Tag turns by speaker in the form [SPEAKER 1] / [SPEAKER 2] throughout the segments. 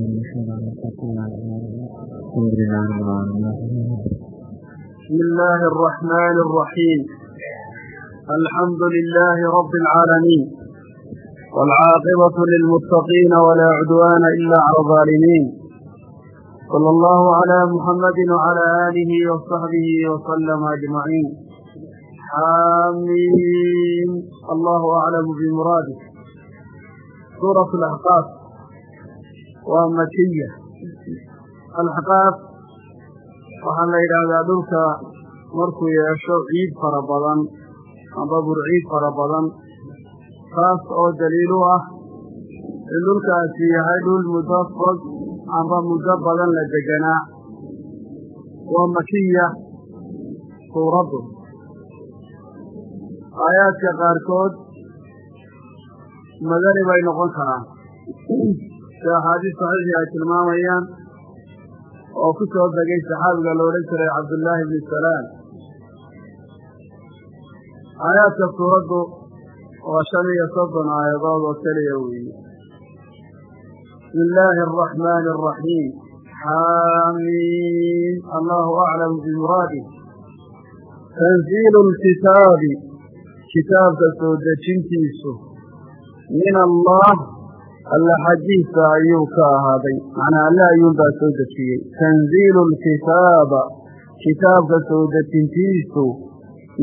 [SPEAKER 1] بسم الله الرحمن الرحيم الحمد لله رب العالمين والعاقبة للمتقين ولا عدوان إلا على الظالمين صلى الله على محمد وعلى آله وصحبه وسلم أجمعين حامين الله أعلم بمراده سورة الأحقاف waa makiya alxqaaf waxaa la yidhaahdaa dhulka markuu yeesho ciid fara badan amba burciid fara badan taas oo daliil u ah in dhulkaasi yahay dhul muddo fog amba muddo badan la deganaa. Waa makiya suuraddu. Aayaadka qaarkood madani bay noqon karaan sida axaadiis saxiixii ay tilmaamayaan oo ku soo degay saxaabiga la odhan jiray cabdullaahi bni salaam. Aayaadka suuraddu waa shan iyo soddon aayadood oo keliya weeye. Bismi illaahi araxmaani araxiim xaamiin allahu aclamu bimuraadih tanziilu lkitaabi kitaabka soo dejintiisu. Min allah alla xaggiisa ayuu ka ahaaday. Macnaa alle ayuunbaa soo dejiyey. Tanziilu lkitaaba kitaabka soo dejintiisu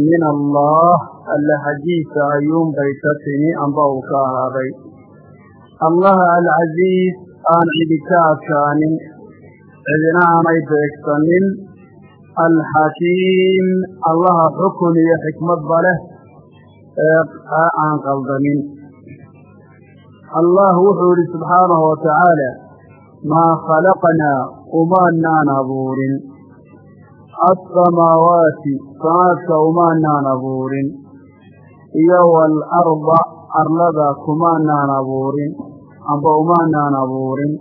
[SPEAKER 1] min allah alle xaggiisa ayuunbay ka timi amba uu ka ahaaday. Allaha alcasiiz aan cidi ka adkaanin cidina aanay beegsanin. Alxakiim allaha xukun iyo xikmadba leh ee aan qaldanin allah wuxuu yidhi subxaanahu watacaala maa khalaqnaa umaanaan abuurin. Alsamaawaati samaadka umaanaan abuurin. Iyo waalarda arlada kumaanaan abuurin amba umaanaan abuurin.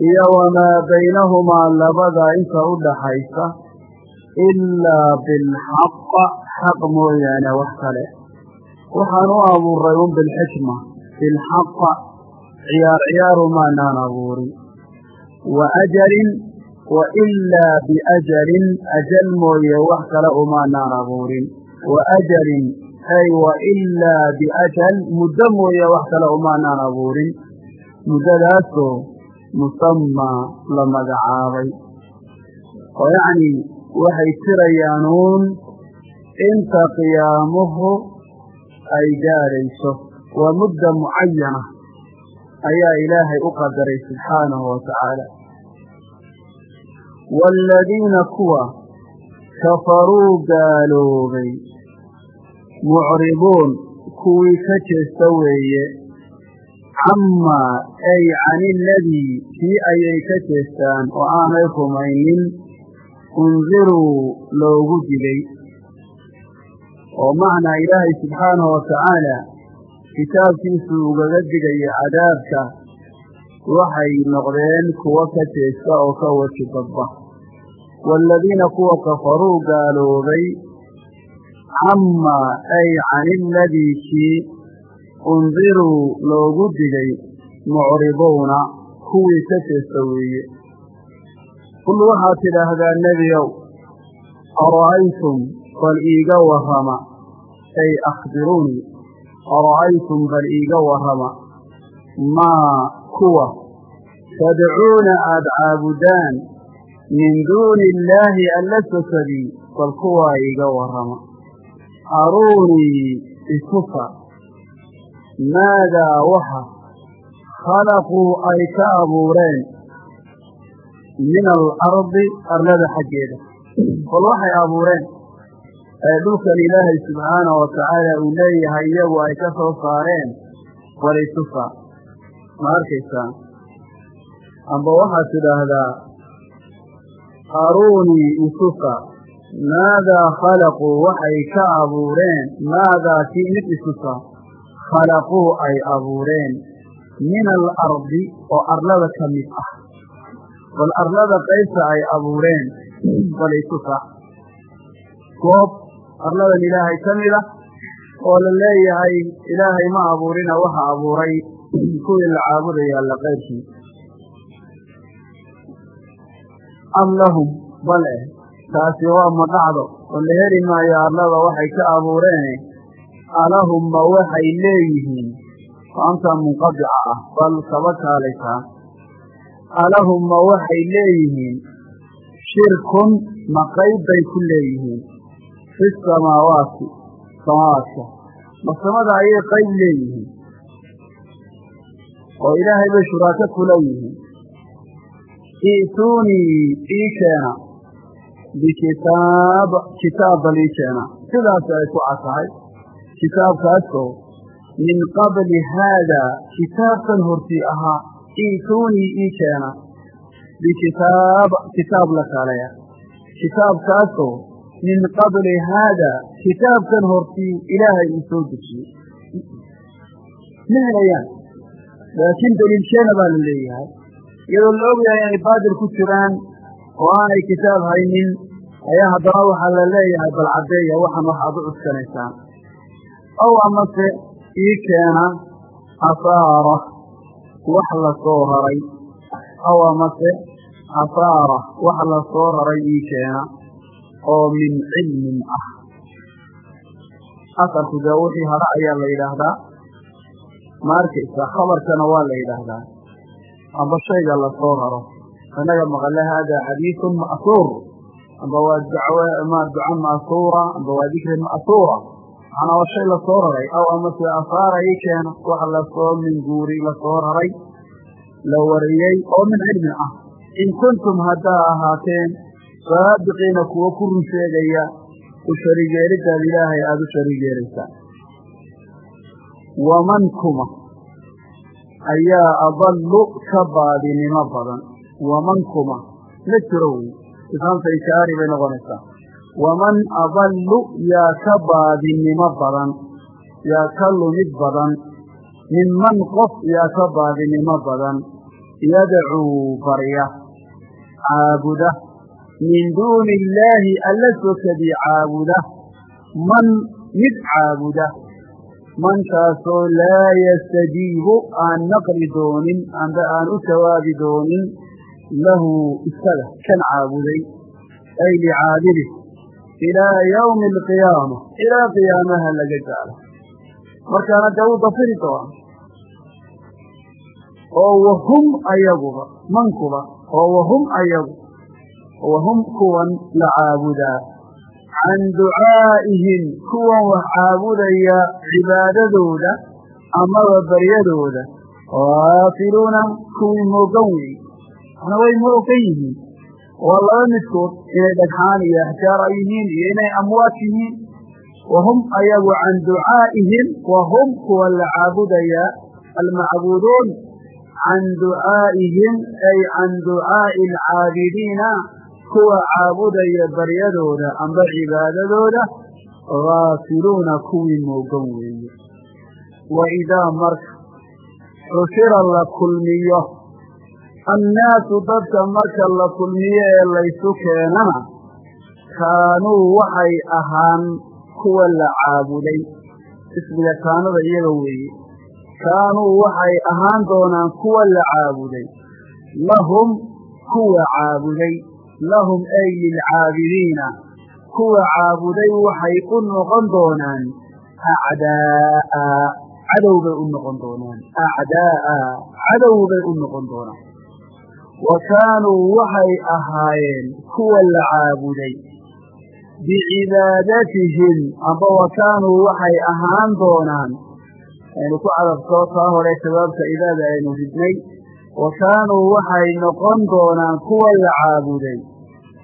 [SPEAKER 1] Iyo wamaa baynahumaa labada inta u dhaxaysa ilaa bilxaqa xaq mooyaane wax kale. Waxaan u abuuray un bilxikma bilxaqa ciyaar ciyaaru maanaan abuurin wa ajalin wa ilaa biajalin ajal mooye wax kale umaanaan abuurin wa ajalin ay wa ilaa biajal muddo mooye wax kale umaanaan abuurin muddadaasoo musamaa la magacaabay oo yacnii waxay tirayaan uun inta qiyaamuhu ay gaadhayso waa mudda mucayana ayaa ilaahay u qadaray subxaanahu wa tacaala waaladiina kuwa kafaruu gaaloobay. Mucriduun kuwii ka jeesta weeye. Camaa ay can iladii kii ayay ka jeestaan oo aanay rumaynin. Undiruu loogu digay oo macnaa ilaahay subxaanahu wa tacaala kitaabkiisu ugaga digaya cadaabka waxay noqdeen kuwo ka jeesta oo ka waji dadba waaladiina kuwa kafaruu gaaloobay camaa ay can iladii kii undiruu loogu digay mucriduuna kuwii ka jeesta weeye. Qul waxaad tidhaahdaa nebiyow ara'aytum bal iiga warrama ay akhbiruunii ara'aytum bal iiga warrama maa kuwa tadcuuna aada caabudaan min duuni illaahi alla sokadii bal kuwaa iiga warrama aruunii itusa maadaa waxa khalaquu ay ka abuureen min alardi arlada xaggeeda bal waxay abuureen ee dhulkan ilaahay subxaanahu watacaala uu leeyahay iyagu ay ka soo saareen bal itusa ma arkaysaa? Amba waxaad tidhaahdaa aruunii itusa maadaa khalaquu waxay ka abuureen maadaa kii mid itusa khalaquu ay abuureen min alardi oo arlada ka mid ah. Bal arlada qaybta ay abuureen bal itusa goob arladan ilaahay ka mid ah oo la leeyahay ilaahay ma abuurina waxa abuuray. Kuwii la caabudaya alla qayrkii am lahum bale taasi waa ma dhacdo. Oo la heli maayo arlada waxay ka abuureene alahum ma waxay leeyihiin. Faamta munqadica ah bal kaba kaalaysaa alahum ma waxay leeyihiin. Shirkun ma qayb bay ku leeyihiin fi samaawaati samaawaadka ma samada ayay qayb leeyihiin oo ilaahay bay shuraako kula yihiin i'tuunii ii keena bikitaab kitaab bal ii keena sidaas ay ku cadtahay kitaabkaasoo min qabli haada kitaabkan hortii ahaa i'tuunii ii keena bikitaab kitaab la kitaabkaasoo min qabli haada kitaabkan hortii ilaahay uu soo dejiyey ma helayaan laakiin daliilkeena baa la leeyahay iyadoo la og yahay inay baadil ku jiraan oo aanay kitaab haynin ayaa haddana waxaa la leeyahay bal caddeeya waxan waxaad u cuskanaysaan ow amase ii keena asaara wax la soo raray ow amase asaara wax la raray ii keena oo min cilmin ah. Asarku dee wixii hadha ayaa la yidhaahdaa ma arkaysa khabarkana waa la yidhaahdaa. Amba shayga la soo raro. Innaga maqale haadaa xadiisun ma'suur. Amba waa dacwe ma duco ma'suura amba waa dikri ma'suura. Macnaa waa shay la soo raray. Aw amase asaara ii keena wax la soo min guuri la soo raray la wariyey oo min cilmin ah. In kuntum haddaa ahaateen saadiqiina kuwo ku run sheegaya u sharigeelidaad ilaahay aada u sharigeelaysaan waman kuma? Ayaa adallu ka baadinimo badan. Waman kuma? La jiro wey ifaamta ishaari bay noqonaysaa. Waman adallu yaa ka baadinimo badan. Yaa ka lumid badan. Minman qof yaa ka baadinimo badan. Yadcuu barya. Caabuda min duuni illaahi alla sokadii caabuda man mid caabuda. Mankaasoo laa yastajiibu aan naqli doonin amba aan u jawaabi doonin lahu isaga kan caabuday ay licaabidi ilaa yawmi alqiyaama ilaa qiyaamaha laga gaalo markaana dee u dafiri doona oo wahum ayaguba mankuba oo wahum ayagu wahum kuwan la caabudaa can ducaa'ihim kuwan wax caabudaya cibaadadooda amaba baryadooda gaafiluuna kuwii moogan weeye mana way moogan yihiin waa laba midkood inay dhagxaan iyo axjaar ay yihiin iyo inay amwaad yihiin wahum ayagu can ducaa'ihim wahum kuwa la caabudaya almacbuuduun can ducaa'ihim ay can ducaa'i alcaabidiina kuwa caabudaya baryadooda amba cibaadadooda gaafiluuna kuwii moogan weeye. Wa idaa marka xushira la kulmiyo annaasu dadka marka la kulmiyo ee laysu keenana kaanuu waxay ahaan kuwa la caabuday. Ismiga kaanada iyaga weeye kaanuu waxay ahaan doonaan kuwa la caabuday. Lahum kuwa caabuday lahum ay lilcaabidiina kuwa caabuday waxay u noqon doonaan acdaa'a. Cadow bay u noqon doonaan. Acdaa'a. Cadow bay u noqon doonaan. Wa kaanuu waxay ahaayeen kuwa la caabuday. Bicibaadatihim amba wa kaanuu waxay ahaan doonaan. Aynu ku cadabtoo taa hore shabaabka idaada aynu ridnay. Wa kaanuu waxay noqon doonaan kuwa la caabuday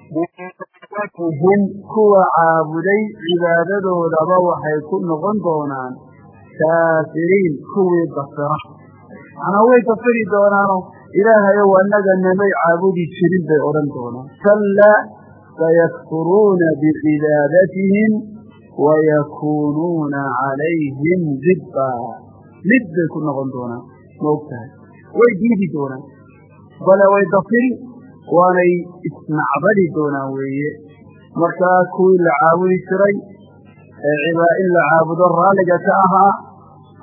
[SPEAKER 1] bicibaadatihim kuwa caabuday cibaadadoodaba waxay ku noqon doonaan kaafiriin kuwii dafira. Macnaa way dafiri doonaano ilaahayow annaga namay caabudi jirin bay odhan doonaan. Kallaa sayakfuruuna bicibaadatihim wayakuunuuna calayhim dibba mid bay ku noqon doonaan. Ma og way diidi doonaan. Bale way dafiri waanay isnacbadi doonaan weeye. Markaa kuwii la caabudi jiray ee in la caabudo raalliga ka ahaa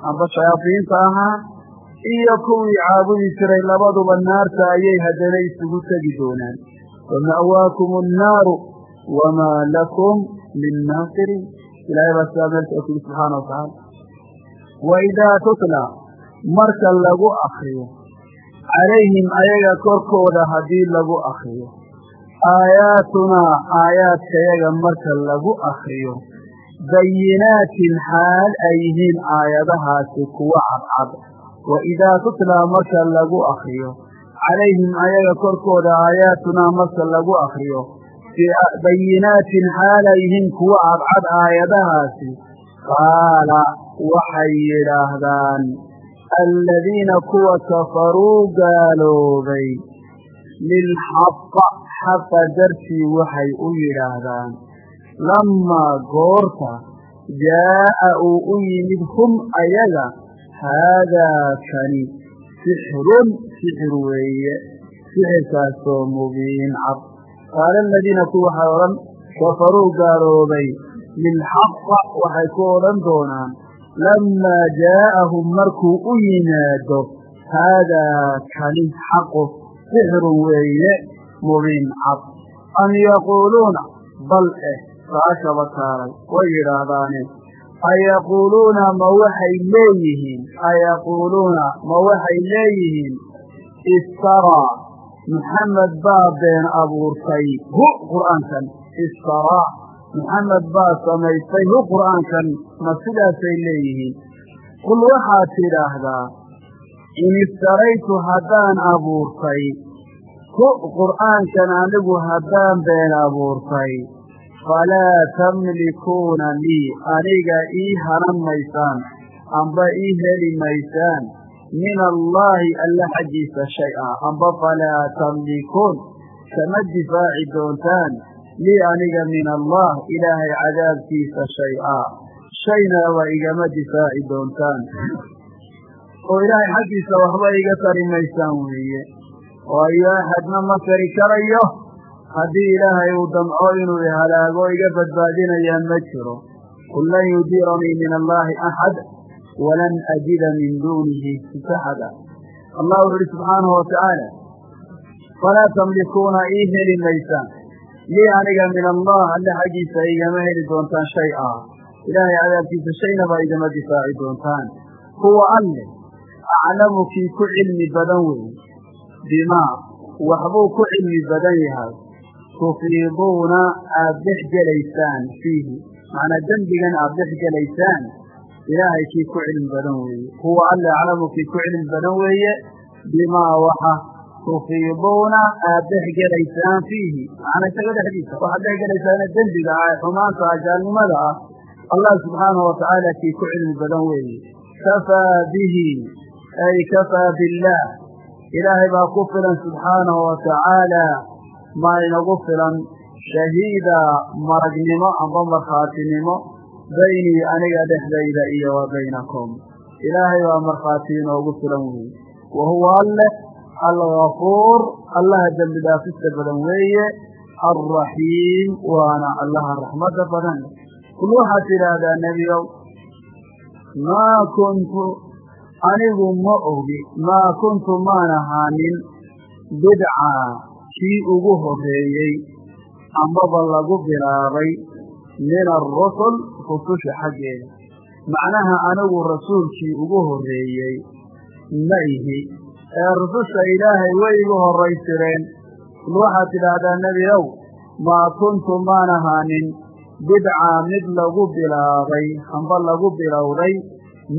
[SPEAKER 1] amba shayaadiinta ahaa iyo kuwii caabudi jiray labaduba naarta ayay haddana isugu tegi doonaan. Wama'waakum annaaru wamaa lakum min naasiriin ilahay baa sidaa meelka ku yidhi subxaana watacaala waidaa tutla marka lagu akriyo calayhim ayaga korkooda haddii lagu akriyo aayaatunaa aayaadkayaga marka lagu akriyo bayinaatin xaal ay yihiin aayadahaasi kuwa cadcad wa idaa tutlaa marka lagu akriyo calayhim ayaga korkooda aayaatunaa marka lagu akriyo bayinaatin xaal ay yihiin kuwa cadcad aayadahaasi qaala waxay yidhaahdaan aladiina kuwa kafaruu gaaloobay lilxaqa xaqa dartii waxay u yidhaahdaan lammaa goorta jaa'a uu u yimid hum ayaga haadaa kani sixrun sixir weeye sixirkaasoo mubiin cad qaala aladiina ku waxay odhan kafaruu gaaloobay lilxaqa waxay ku odhan doonaan lammaa jaa'ahum markuu u yimaado haadaa kani xaqu sixrun weeye mubiin cad am yaquuluuna bal eh saashaba taalay way yidhaahdaane ayaquuluuna ma waxay leeyihiin ayaquuluuna ma waxay leeyihiin istaraa maxamed baa been abuurtay hu qur'aankan istaraa maxamed baa samaystay hu qur'aankan ma sidaasay leeyihiin. Qul waxaad tidhaahdaa in iftaraytu haddaan abuurtay hu qur'aankan anigu haddaan been abuurtay falaa tamlikuuna lii aniga ii hanan maysaan amba ii heli maysaan min allaahi alla xaggiisa shay-a amba falaa tamlikuun kama difaaci doontaan lii aniga min allah ilaahay cadaabkiisa shay-a. Shayna waa igama difaaci doontaan. Oo ilaahay xaggiisa waxba iga tari maysaan weeye. Waayo axadna ma tari karayo. Haddii ilaahay uu damco inuu ihalaago iga badbaadinayaa ma jiro. Qul lan yudiiranii min allaahi axad walan ajida min duunihi mutaxada allah wuxu uhi subxaanahu watacaala falaa tamlikuuna ii heli maysaan lii aniga min allah alle xaggiisa igama heli doontaan shay ah ilaahay cadaabkiisa shaynaba igama difaaci doontaan. Huwa alle aclamu kii ku cilmi badan weeye bimaa waxbuu ku cilmi badan yahay. Tufiiduuna aada dhex gelaysaan fiihi. Macnaa dembigan aada dhex gelaysaan. Ilaahay kii ku cilmi badan weeye. Huwa alle aclamu kii ku cilmi badan weeye. Bimaa waxa tufiiduuna aada dhex gelaysaan fiihi macnaa isaga dhexdiisa waxaad dhex gelaysaana dembiga ah ee xumaanta ah gaalnimada ah allah subxaanahu watacaala kii ku cilmi badan weeye kafaa bihi ay kafaa billaah ilaahay baa ku filan subxaanahu watacaala maa inagu filan shahiida maragnimo amba markhaatinimo baynii aniga dhexdayda iyo wa baynakum ilaahay baa markhaati inoogu filan weeye wa huwa alleh algafuur allaha dembi dhaafista badan weeye alraxiim waana allaha raxmadda badan. Kul waxaad tidhaahdaa nebiyow maa kuntu anigu ma ogi maa kuntu maan ahaanin bidcaa kii ugu horreeyey amaba lagu bilaabay min arusul rususha xaggeeda. Macnaha anigu rasuulkii ugu horreeyey ma ihi ee rususha ilaahay way igu horraysireen. Waxaad tidhaahdaa nebiyow maa kuntu maan ahaanin? Bidcaa mid lagu bilaabay amba lagu bilowday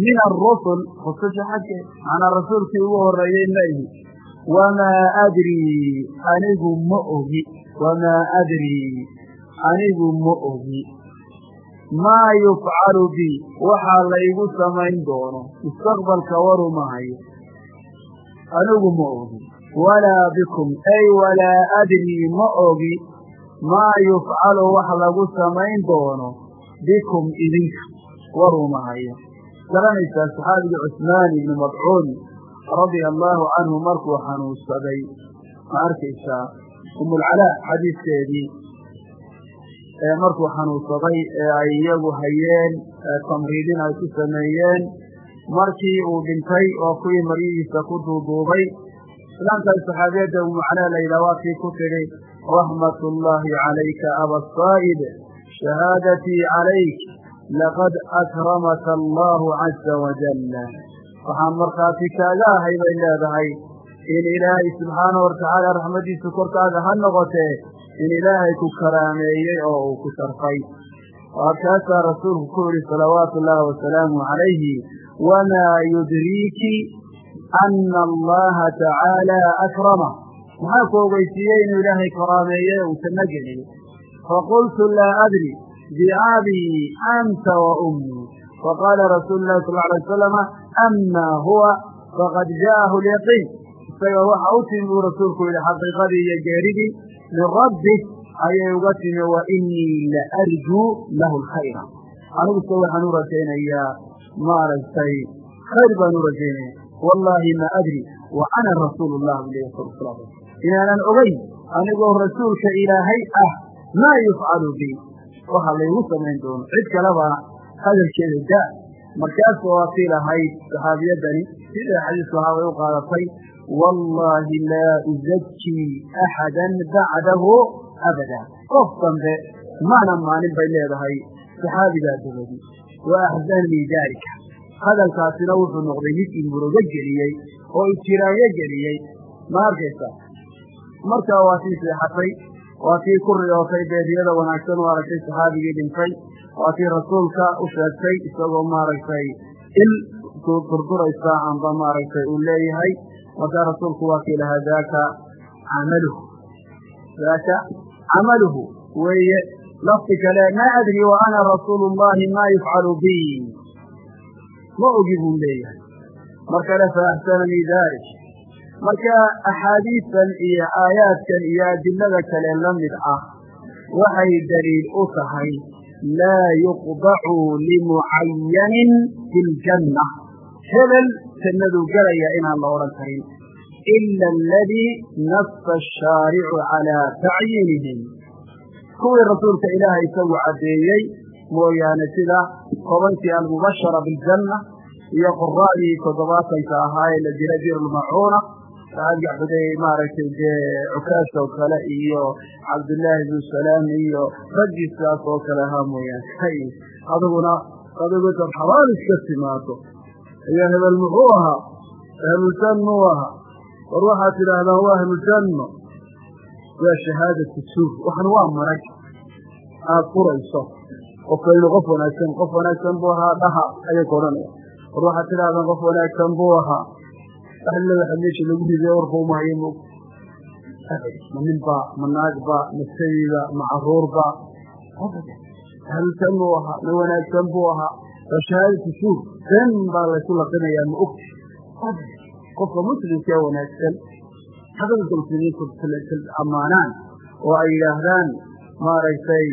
[SPEAKER 1] min arusul rususha xaggeeda macnaa rasuulkii ugu horreeyey ma ihi. Wamaa adrii anigu ma ogi. Wamaa adrii anigu ma ogi. Maa yufcalu bi waxaa laygu samayn doono. Mustaqbalka waruma hayo anigu ma ogi. Walaa bikum ay walaa adrii ma ogi. Maa yufcalu wax lagu samayn doono bikum idinka. Waruma hayo garanaysaa saxaabigii cusmaan ibni madcuun radia allaahu canhu markuu xanuunsaday ma arkaysaa umulcalaa xadiiskeedii ee markuu xanuunsaday ee ay iyagu hayeen tamriidin ay ku sameeyeen markii uu dhintay oo kuwii maryihiisa ku duuduubay islaamkaas saxaabiyadda umulcalaa la yidhah waa kii ku tidhi raxmat ullaahi calayka aba saa'ib shahaadatii calayk laqad akramaka allahu caza wajalla waxaan markhaati kaaga ahay bay leedahay in ilaahay subxaanahu watacaala raxmaddiisu korkaaga ha noqotee in ilaahay ku karaameeyey oo uu ku sharfay. Waakaasaa rasuulku ku yihi salawaatu ullaahi wasalaamu calayhi wamaa yudriiki ana allaha tacaala akrama maxaa ku ogeysiiyey inuu ilaahay karaameeyey uu janno geliyey faqultu laa adri biabii anta wa ummii faqaala rasuulu lahi sal alay wasalama amaa huwa faqad jaa'ahu lyaqiin isaga waxa u timi buu rasuulku yihi xaqiiqadii iyo geeridii min rabbi ayay uga timi wa inii la arjuu lahu lkhayra aniguse waxaan u rajaynayaa maaragtay khayr baan u rajaynaya wallaahi ma adri wa ana rasuulu llah bu leeya sal sla inaanan ogeyn anigoo rasuulka ilaahay ah maa yufcalu bi. Waxa laygu samayn doono. Cid kaleba hadalkeeda da. Markaas waa kii lahayd saxaabiyadani sida xadiisku ahaa way u qaadatay wallaahi laa uzakii axadan bacdahu abada qof dambe maana maalin bay leedahay saxaabigaa dabadi wa axzanii daalika hadalkaasina wuxuu noqday mid imurugo geliyey oo ijiraayo geliyey ma arkaysa markaa waa kii seexatay waa kii ku riyootay beediyada wanaagsan u aragtay saxaabigii dhintay waa kii rasuulka u sheegtay isagoo maaragtay il durduraysa amba maaragtay uu leeyahay markaa rasuulku waa kii lahaa daaka camaluhu daaka camaluhu weeye lafti kale maa adri wa ana rasuulu llahi maa yufcalu bi. Ma ogi buu leeyahay. Mar kale fa axsananii dalik marka axaadiistan iyo aayaadkan iyo adilada kale la mid ah waxay daliil u tahay laa yuqdacu limucayanin fi ljanna hebel jannaduu gelaya inaan la odhan karin. Ila aladii nassa ashaaricu calaa tacyiinihim kuwii rasuulka ilaahay isagu caddeeyey mooyaane sida tobankii almubashara biljanna iyo quraa'dii toddobaatanka ahaa ee la dilay birulmacuuna agaxuday maaragtay dee cukaas oo kale iyo cabdullaahi bnu salaam iyo raggii sidaas oo kale ahaa mooyaane. Hay adiguna adigu intaad xabaal iska timaado ayaa hebel muxuu ahaa? Ahluljannu ahaa. War waxaad tidhaahdaan waa ahluljanno waa shahaadatu suur waxan waa marag. Aada furayso qofkaynu qof wanaagsan. Qof wanaagsan buu ahaa dhaha ayay ka odhanaya war waxaad tidhahdaan qof wanaagsan buu ahaa. Alle waxa meesha lagu riday warka umahayo mog ma ninba ma naagba ma sayiba ma caruurba. Buu ahaa ma wanaagsan buu ahaa. Waa shahaadatu suur been baa laysu laqinayaa ma ogti qofka muslimka ee wanaagsan xaqiiqa muslimiintu ammaanaan oo ay yidhaahdaan maaragtay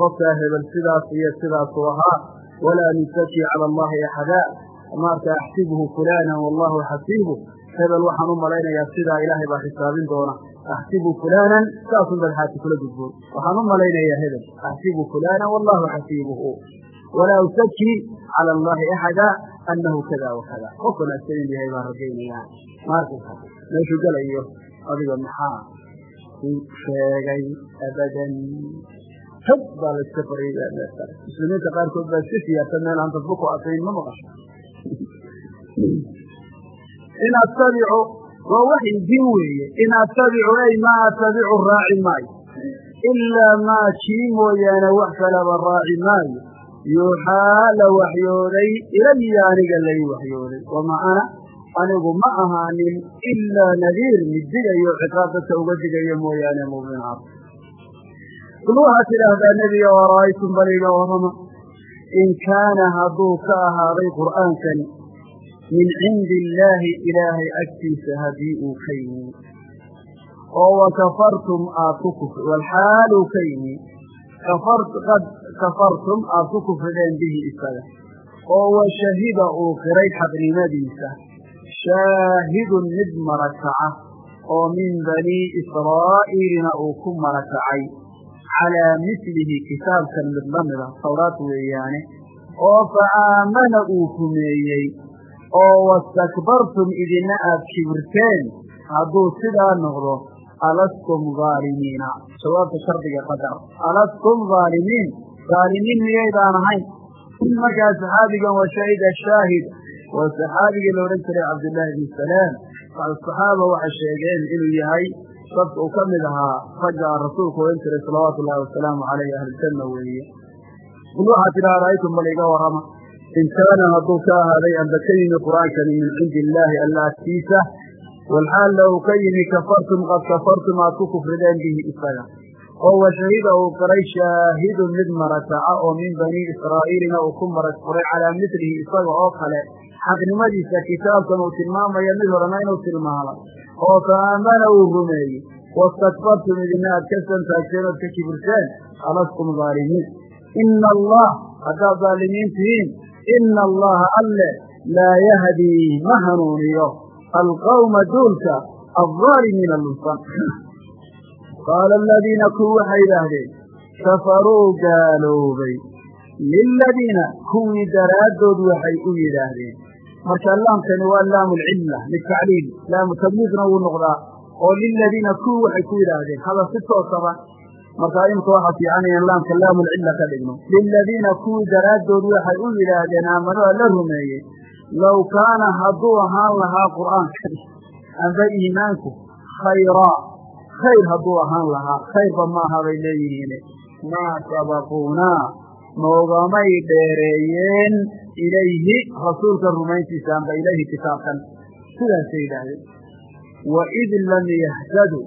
[SPEAKER 1] qofkaa hebel sidaas iyo sidaasuu ahaa walaa nusaki cala allahi axadaa maarka axsibuhu fulana wallahu xasiibu hebel waxaan u malaynayaa sidaa ilaahay baa xisaabin doona axsibu fulanan saasun badxaati kula gudboon waxaan u malaynayaa hebel axsibu fulana wallahu xasiibuhu walaa usaki cala allahi axada anahu kada wakada qof wanaagsan in yahay baan rajaynayaa maarkaysa meeshuu gelayo adiga maxaa ku sheegay abadan? Hog baa layska baryay muslimiinta qaarkood baa iska siyaarta meel aan dadba ku asayn ma maqasho in attabicu waa waxyi din weeye. In attabicu ay maa attabicu raaci maayo. Ilaa maa kii mooyaane wax kalaba raaci maayo. Yuuxaa la waxyooday ilaya aniga lay waxyooday. Wama ana anigu ma ahaanin ilaa nadiir mid digayo ciqaab dadka uga digayo mooyaane muminaad kul waxaad tidhaahdaa nebiga wara'aytum baliga warama in kaana hadduu ka ahaaday qur'aankani min cindi illaahi ilaahay agtiisa haddii uu ka yimi. Oo wa kafartum aad ku kufr walxaaluu ka yimi. Qad kafartum aad ku kufrideen bihi isaga. Oo wa shahida uu qiray xaqnimadiisa shaahidun mid marakaca oo min banii israa'iilina uu ku marakacay calaa mislihi kitaabkan mid la mida tawraad weeyaane oo fa aamana uu rumeeyey oo wastakbartum idina aad kibirteen hadduu sidaa noqdo alastum aalimiina jawaabta shardiga qadar alastum aalimiin aalimiin miyaydaan ahayn markaa saxaabigan wa shahida shaahid waa saxaabigii la odhan jiray cabdillaahi bn salaam saxaaba waxay sheegeen inuu yahay dadka uu ka mid ahaa ragga rasuulku odhan jiray salawaatu ullahi wasalaamu caleyh ahlujanna weeye. Qul waxaa tidhaha ra'aytum bal iga warrama in kaana hadduu ka ahaaday amba ka yimi qur'aankani min cindi illaahi alla agtiisa walxaal uu ka yimi kafartum qad kafartum aad ku kufrideen bihi isaga. Oo wa shahida uu qiray shaahidun mid marataca oo min banii israa'iilina uu ku marag furay calaa milihi isaga oo kale xaqnimadiisa kitaabkan uu tilmaamayo mid horena inuu tilmaamay oo fa uu rumeeyey. Wastakbartum idina aad ka santaagteen ood ka kibirteen. Alastum dhaalimiin ina allah haddaad dhaalimiin tihiin ina allaha alle laa yahdii ma hanuuniyo. Alqawma duulka aldaalimiina lunsan qaala aladiina kuwi waxay yidhaahdeen? Kafaruu gaaloobay. Liladiina kuwii daraaddood waxay u yidhaahdeen marka laamkani waa laamu lcilla litacliil laamu tamyiizna wuu noqdaa oo liladiina kuwii waxay ku yidhaahdeen hada si toosaba markaa imika waxaa fiican inaan laamka laamulcilla ka dhigno. Liladiina kuwii daraaddood waxay u yidhaahdeen aamanua la rumeeyey low kaana hadduu ahaan lahaa qur'aankani amba iimaanku khayraa khayr hadduu ahaan lahaa khayrba maaha bay leeyihiin. Maa sabaquunaa noogamay dheereeyeen ilayhi rasuulka rumayntiisa amba ilayhi kitaabkan sidaasay yidhaahdeen waid lam yahtaduu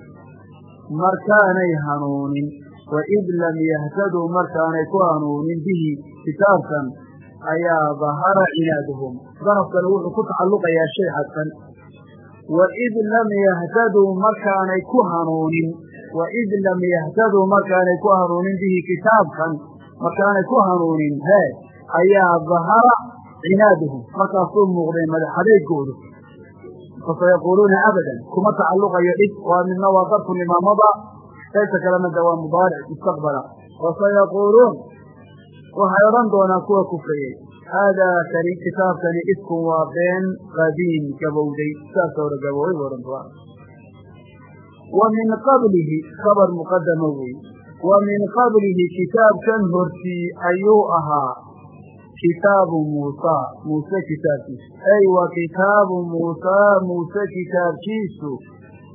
[SPEAKER 1] markaanay hanuunin. Waid lam yahtaduu markaanay ku hanuunin bihi kitaabkan ayaa dahara cinaaduhum darafkani wuxuu ku tacalluqayaa shay xadsan waid lam yahtaduu markaanay ku hanuunin. Waid lam yahtaduu markaanay ku hanuunin bihi kitaabkan markaanay ku hanuunin hee ayaa dahara cinaaduhum markaasuu muuqday madaxadeegoodu fasayaquuluuna abadan kuma tacalluqayo dhib waa midna waa darfu limaamada qaybta kalena de waa mudaaric mustaqbala. Fasayaquuluun waxay odhan doonaan kuwa kufrayey haadaa kani kitaabkani ifkun waa been qadiim gabowday saasa hore gabowday bu odhan doonaan wa min qablihi khabar muqadama wey wa min qablihi kitaabkan hortii ayuu ahaa kitaabu muusaa muuse kitaabkiisu ay wa kitaabu muusaa muuse kitaabkiisu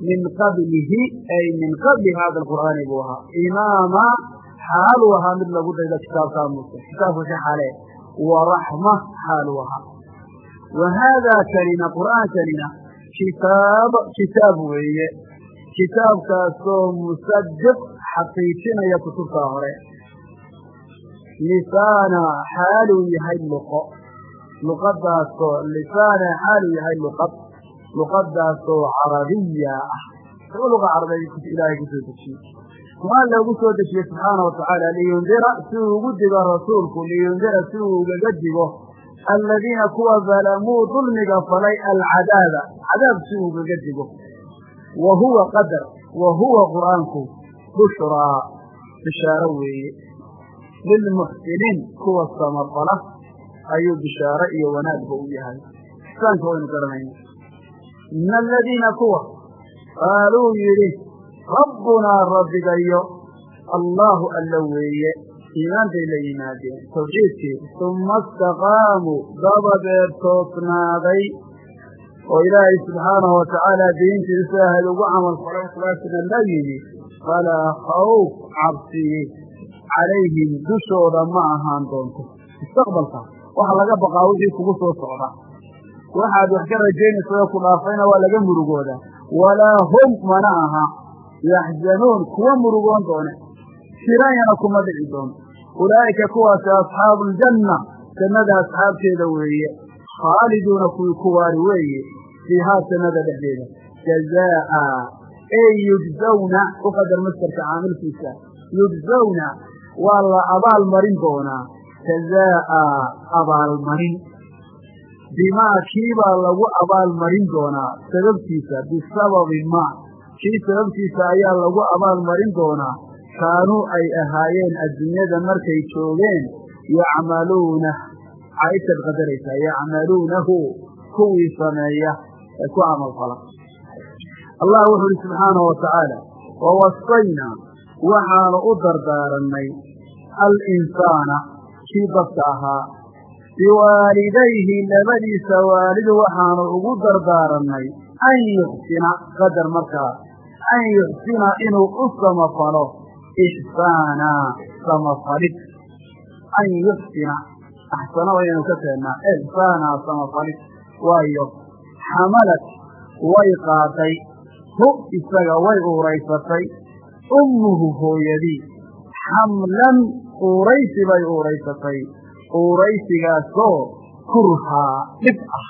[SPEAKER 1] min qablihi ay min qabli hada alqur'aani buu ahaa. Imaama xaaluu ahaa mid lagu daydo kitaabkaa muuse kitaabka ka xale waraxma xaaluu ahaa. Wa haadaa kanina qur'aankanina kitaab kitaab weeye. Kitaabkaasoo musadiq xaqiijinaya kutubtaa hore. Lisaana xaaluu yahay luqo. Luqadaasoo lisaana xaaluu yahay luqad. Luqadaasoo carabiya ah. Luqa carabeed ilaahay ku soo dejiyey qur'aan loogu soo dejiyey subxaana watacaala liyundira si uu ugu digo rasuulku liyundira si uu ugaga digo. Aladiina kuwa dalamuu dulmiga falay alcadaaba cadaab si uu ugaga digo. Wa huwa qadar wa huwa qur'aanku bushraa bishaaro weeye. Lilmuxsiniin kuwa samafala ayuu bishaaro iyo wanaagba u yahay. Isaanka waynu garanayna min aladiina kuwa qaaluu yidhi rabbunaa rabbigayo allaahu alla weeye. Iimaan bay la yimaadeen. Tawxiidkii uma istaqaamuu dabadeed toosnaaday. Oo ilaahay subxaanahu watacaala diintiisa ahayd ugu camal falay ikhlaasna la yimi falaa khawf cabsiye calayhim dushooda ma ahaan doonto. Mustaqbalka waxa laga baqaa wixii kugu soo socda. Waxaad wax ka rajaynaysa oo ku dhaafayna waa laga murugoodaa. Walaa hum mana aha. Yaxzanuun kuwa murugoon doone. Siranyana kuma dhici doono ulaa'ika kuwaasi asxaabu aljanna jannada asxaabteeda weeye. Khaaliduuna kuwii ku waari weeye. Fiihaa jannada dhexdeeda. Jazaa'a ey yujzawna u qadar mastarka caamilkiisa yujzawna waa la abaalmarin doonaa. Jazaa'a abaalmarin. Bimaa kiibaa lagu abaalmarin doonaa? Sababtiisa bisababi maa kii sababtiisa ayaa lagu abaalmarin doonaa? Kaanuu ay ahaayeen adduunyada markay joogeen yacmaluuna caaishaad qadaraysaa yacmaluunahu kuwii sameeya ee ku camalfala allah wuxu uhi subxaanahu watacaala wawasaynaa waxaanu u dardaarannay alinsaana kii dadka ahaa biwaalidayhi labadiisa waalid waxaanu ugu dardaarannay an yuxsina qadar markaa an yuxsina inuu u samafalo ixsaana samafalid an yuxsina axsana waynu ka teennaa ixsaana samafalid waayo xamalad way qaaday hu isaga way uuraysatay. Ummuhu hooyadii xamlan uuraysi bay uuraysatay. Uuraysigaasoo kurhaa dhib ah.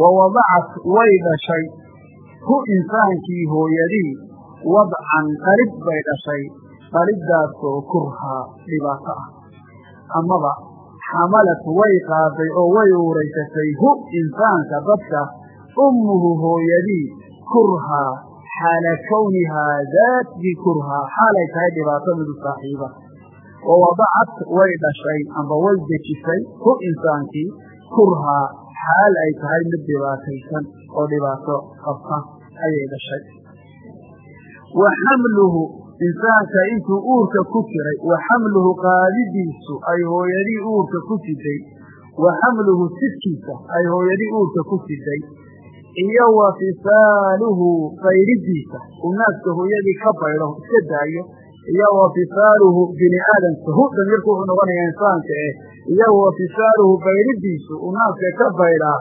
[SPEAKER 1] Wa wadacat way dhashay. Hu insaankii hooyadii wadcan qalib bay dhashay. Qalibdaasoo kurhaa dhibaato ah. Amaba xamalad way qaaday oo way uuraysatay. Hu insaanka dadka ummuhu hooyadii kurhaa xaala kownihaa daatgii kurhaa xaalay tahay dhibaato midu saaxiiba wa wadacat way dhashay amba way dejisay hu insaankii kurhaa xaal ay tahay mid dhibaataysan oo dhibaato qabta ayay dhashay wa xamluhu insaanka intuu uurka ku jiray wa xamluhu qaadidiisu ay hooyadii uurka ku siday wa xamluhu sidkiisa ay hooyadii uurka ku siday iyo wa fisaaluhu bayridiisa uu naaska hooyadii ka baydho iska daayo. Iyo wa fisaaluhu bini aadamka. Hu damirku wuxuu noqonayaa insaanka eh. Iyo wa fisaaluhu bayridiisu uu naaska ka baydhaa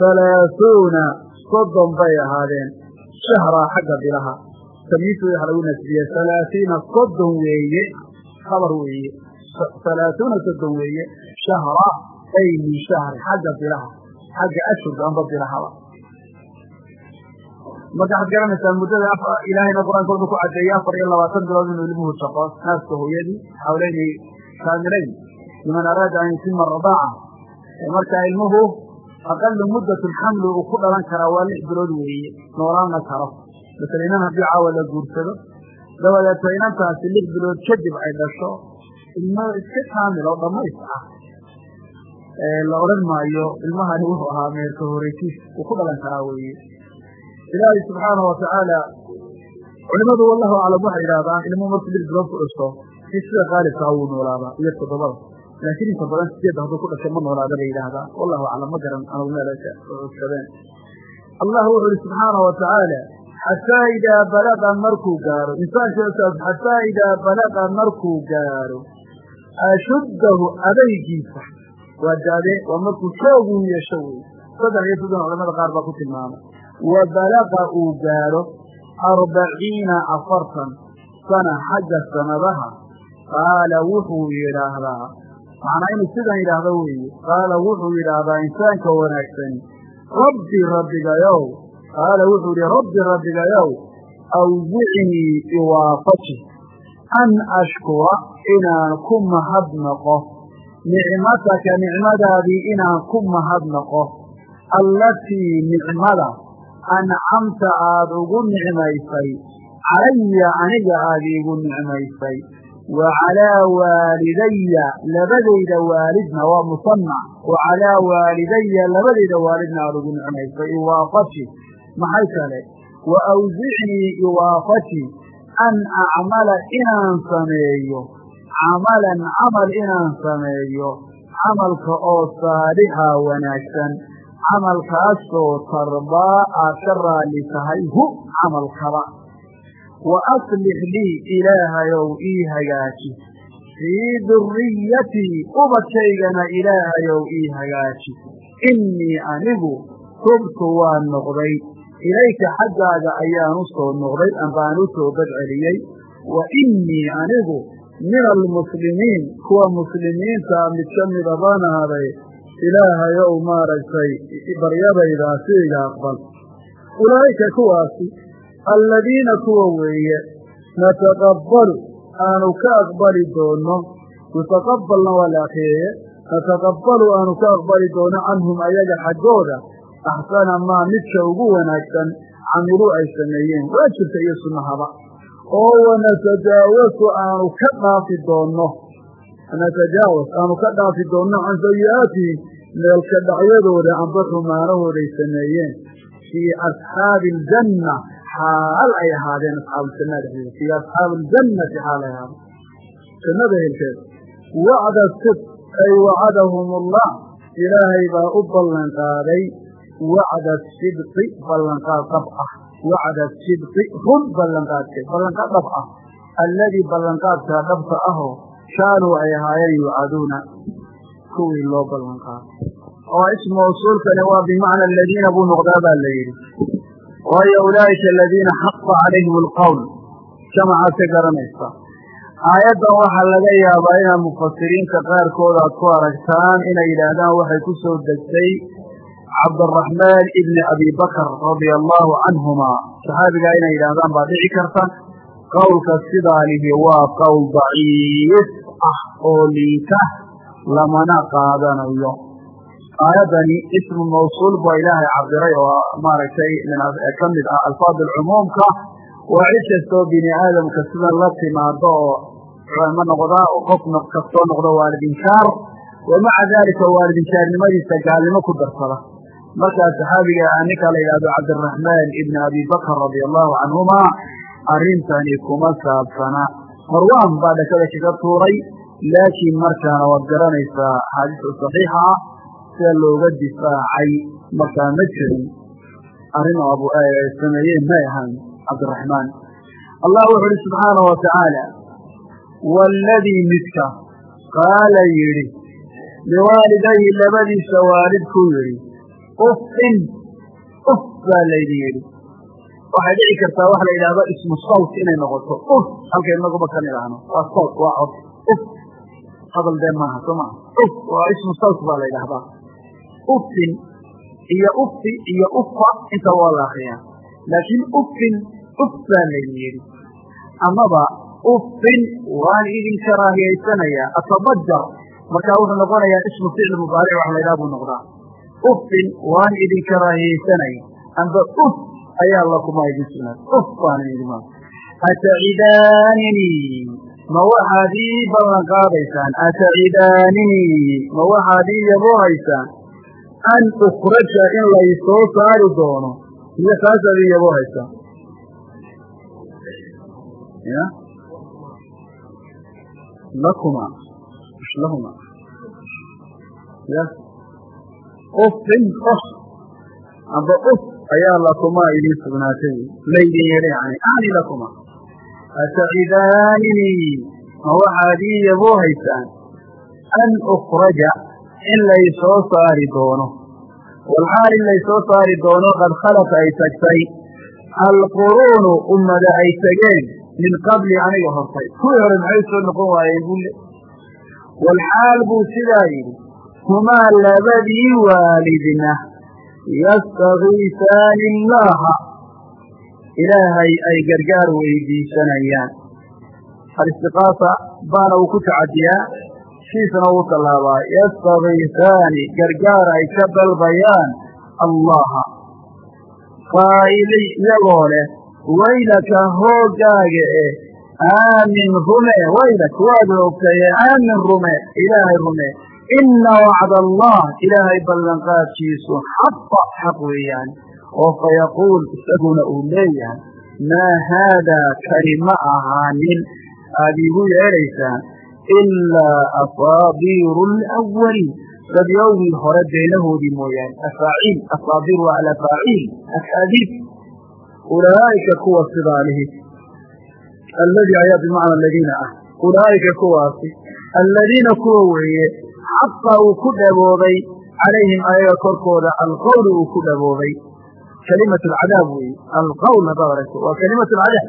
[SPEAKER 1] halaahuuna soddon bay ahaadeen. Shahraa xagga bilaha. Tamiisu waxa lagu nasbiye halaaiina soddon weeye. Khabar weeye. Halaahuuna soddon weeye. Shahra ay min shahri xagga bilaha. Xagga ashurka amba bilahaba marka waxaad garanaysaa muddada ilaahayna qur'aanka wuxuu ku cadeeyey afar iyo labaatan bilood inuu ilmuhu shaqo naaska hooyadii xawleyni kaamilayn liman araada an yutima radaaca marka ilmuhu aqalu muddat lxamli uu ku dhalan karaa waa lix bilood weeye noolaana karo. Masala inan haddii caawa la guursado dabadeeto inantaasi lix bilood kadib ay dhasho ilmo iska kaamil oo dhamays ah la odhan maayo ilmahani wuxuu ahaa meerka horeysiis uu ku dhalan karaa weeye ilaahay subxaana watacaala culimadu wallahu aclam waxay yidhahdaan ilmuhu markuu bilood ku dhasho si sida qaalibkaa wuu noolaadaa iyo toddobada laakiin inta badan sideedda hadduu ku dhashay ma noolaada bay yidhaahdaa wallahu aclam ma garan meelka codsadeen allah wuxu uhi subxaana watacaala xataa idaa balaqa markuu gaaro. Insaankasaas xataa idaa balaqa markuu gaaro ashuddahu adaygiisa. Waa daade waa markuu xooguu yeesho wey saddex iyo soddon culamada qaar baa ku tilmaamay wa balaqa uu gaaro arbaciina afartan sana xagga sanadaha qaala wuxuu yidhaahdaa macnaa inuu sidan yidhaahdo weeye. Qaala wuxuu yidhaahdaa insaanka wanaagsani rabbi rabbigayow. Qaala wuxuu yihi rabbi rabbigayow awsicnii iwaafaji an ashkura inaan ku mahadnaqo nicmataka nicmadaadii inaan ku mahadnaqo allatii nicmada ancamta aada ugu nicmaysay calaya aniga aada iigu nicmaysay wa calaa waalidaya labadayda waalidna waa musanac wa calaa waalidaya labadayda waalidna aada ugu nicmaysay iwaafaji maxay kale? Wa awsicnii iwaafaji an acmala inaan sameeyo camalan camal inaan sameeyo camalka oo saalixa wanaagsan camalkaasoo tarbaa aad ka raalli tahay hu camalkaba wa aslix lii ilaahayow ii hagaaji. Fii duriyatii ubadkaygana ilaahayow ii hagaaji. Innii anigu tubtu waan noqday. Ilayka xaggaaga ayaan u soo noqday ambaan u soo badceliyey wa innii anigu min almuslimiin kuwa muslimiintaa mid ka mida baan ahaday ilaahayow maaragtay baryadaydaasi iga aqbal. Ulaa'ika kuwaasi alladiina kuwa weeye nataqabbalu aanu ka aqbali doonno. Yutaqabbalna waa la akriyeeye nataqabbalu aanu ka aqbali doono canhum ayaga xaggooda. Axsana maa midka ugu wanaagsan camiluu ay sameeyeen. Waajibka iyo sunnahaba. Oo wanatajaawasu aanu ka dhaafi doonno natajaawas aanu ka dhaafi doonno can sayi'aatihim meelka dhacyadooda amba xumaanahooday sameeyeen fii asxaabi aljanna xaal ay ahaadeen asxaabuljannaa dhexdeeda fii asxaabi aljannati xaal ay ahaadeen jannada helkeeda wacda sid ay wacadahum allah ilaahay baa u ballan qaaday wacda sidqi ballanqaad dhab ah wacda sidqi run ballanqaadkeed ballanqaad dhab ah alladii ballanqaadkaa dhabta ahoo kaanuu ay ahaayeen yucaduuna kuwii loo ballanqaaday oo ismu mawsuulkani waa bimacna aladiina buu noqdaa baa la yidhi. Waayo ulaa'ika aladiina xaqa calayhim alqowl jamacaad ka garanaysa. Aayaddan waxaa laga yaabaa inaad mufasiriinta qaarkood aad ku aragtaan inay yidhaahdaan waxay ku soo degtay cabdaraxmaan ibni abi bakr radia allahu canhuma. Saxaabigaa inay yidhaahdaan baa dhici karta. Qowlka sidaanihi waa qowl daciif ah oo liita lamana qaadanayo. Aayaddani ismu mawsuul baa ilaahay cabiray oo maaragtay ka mid ah alfaad alcumuumka waa cid kastoo bini aadamka sidan la timaado oo ma noqda qof kastoo noqdo waalidinkaar wa maca daalika waalidinkaarnimadiisa gaalnimo ku darsada. Markaa saxaabiga ninka la yidhahdo cabdiraxmaan ibni abi bakr radia allahu canhuma arrintani kuma saabsana marwaan baa dhakada kaga tuuray laakiin markaana waad garanaysaa axaadiista saxiixa ah sida looga difaacay. Markaa ma jirin. Arrin abu sameeyeen may ahaan cabdiraxmaan allah wuxu uhi subxaana wa tacaala waaladii midka qaala yidhi liwaalidayhi labadiisa waalid ku yidhi uffin uf baa laydin yidhi waxay dhici kartaa waxa la yidhahdo ismu sawt inay noqoto. Uf halka inaguba kan idhaahno waa sawt waa cod. Uf hadal dee maaha soo maa uf waa ismu sawt baa la yidhahdaa uffin iyo uffi iyo uffa inta waa la akriyaa. Laakiin uffin uf baa yidhi. Amaba uffin waan idin karaahiyaysanayaa atabajar markaa wuxuu noqonayaa ismu ficli mubaaric wax la ydhaha buu noqdaa. Uffin waan idin karaahiyaysanaya. Amba uf ayaa lakuma idin sugnaad uf baanan idin atacidaanini ma waxaad ii ballan qaadaysaan? Atacidaanini ma waxaad ii yaboohaysaan an ukraja in laysoo saari doono iyo kaasaad ii yaboohaysaan ya? Lakuma lahuma ya? Ufin of amba uf ayaa lakumaa idin sugnaatay laydin yidhi yani ani lakuma atacidaanini ma waxaad ii yaboohaysaan an ukraja in laysoo saari doono walxaal in laysoo saari doono qad khalat ay tagtay alquruunu ummada ay tageen min qabli aniga hortay kuwii hore maxay soo noqon waayeen bulle walxaal buu sidaa yidhi humaa labadii waalidna yastakiisaani illaaha ilaahay ay gargaar weydiisanayaan alistiqaasa baana uu ku tacadiyaa kiisna uu tallaabaa yastakiisaani gargaar ay ka dalbayaan allaha qaa'ili iyagoo leh waylaka hoogaaga eh aamin rume waylak waad ogtaye aamin rume ilaahay rume ina wacd allah ilaahay ballanqaadkiisu xaqa xaq weeyaan oo fayaquul isaguna uu leeyahay maa haadaa kani ma ahaanin aad iigu yeedhaysaan ilaa asaabiiru alawaliin dadyowgii hore beenahoodii mooyaane afaaciil asaabiir waa alafaaciil akaadiib ulaa'ika kuwa sidaa lihi alladii ayaa bimacna aladiina ah ulaa'ika kuwaasi alladiina kuwa weeye xaqa uu ku dhaboobay calayhim ayaga korkooda alqowlu uu ku dhaboobay kalimat alcadaab weeye alqowl haddaad aragto waa kalimat alcadaab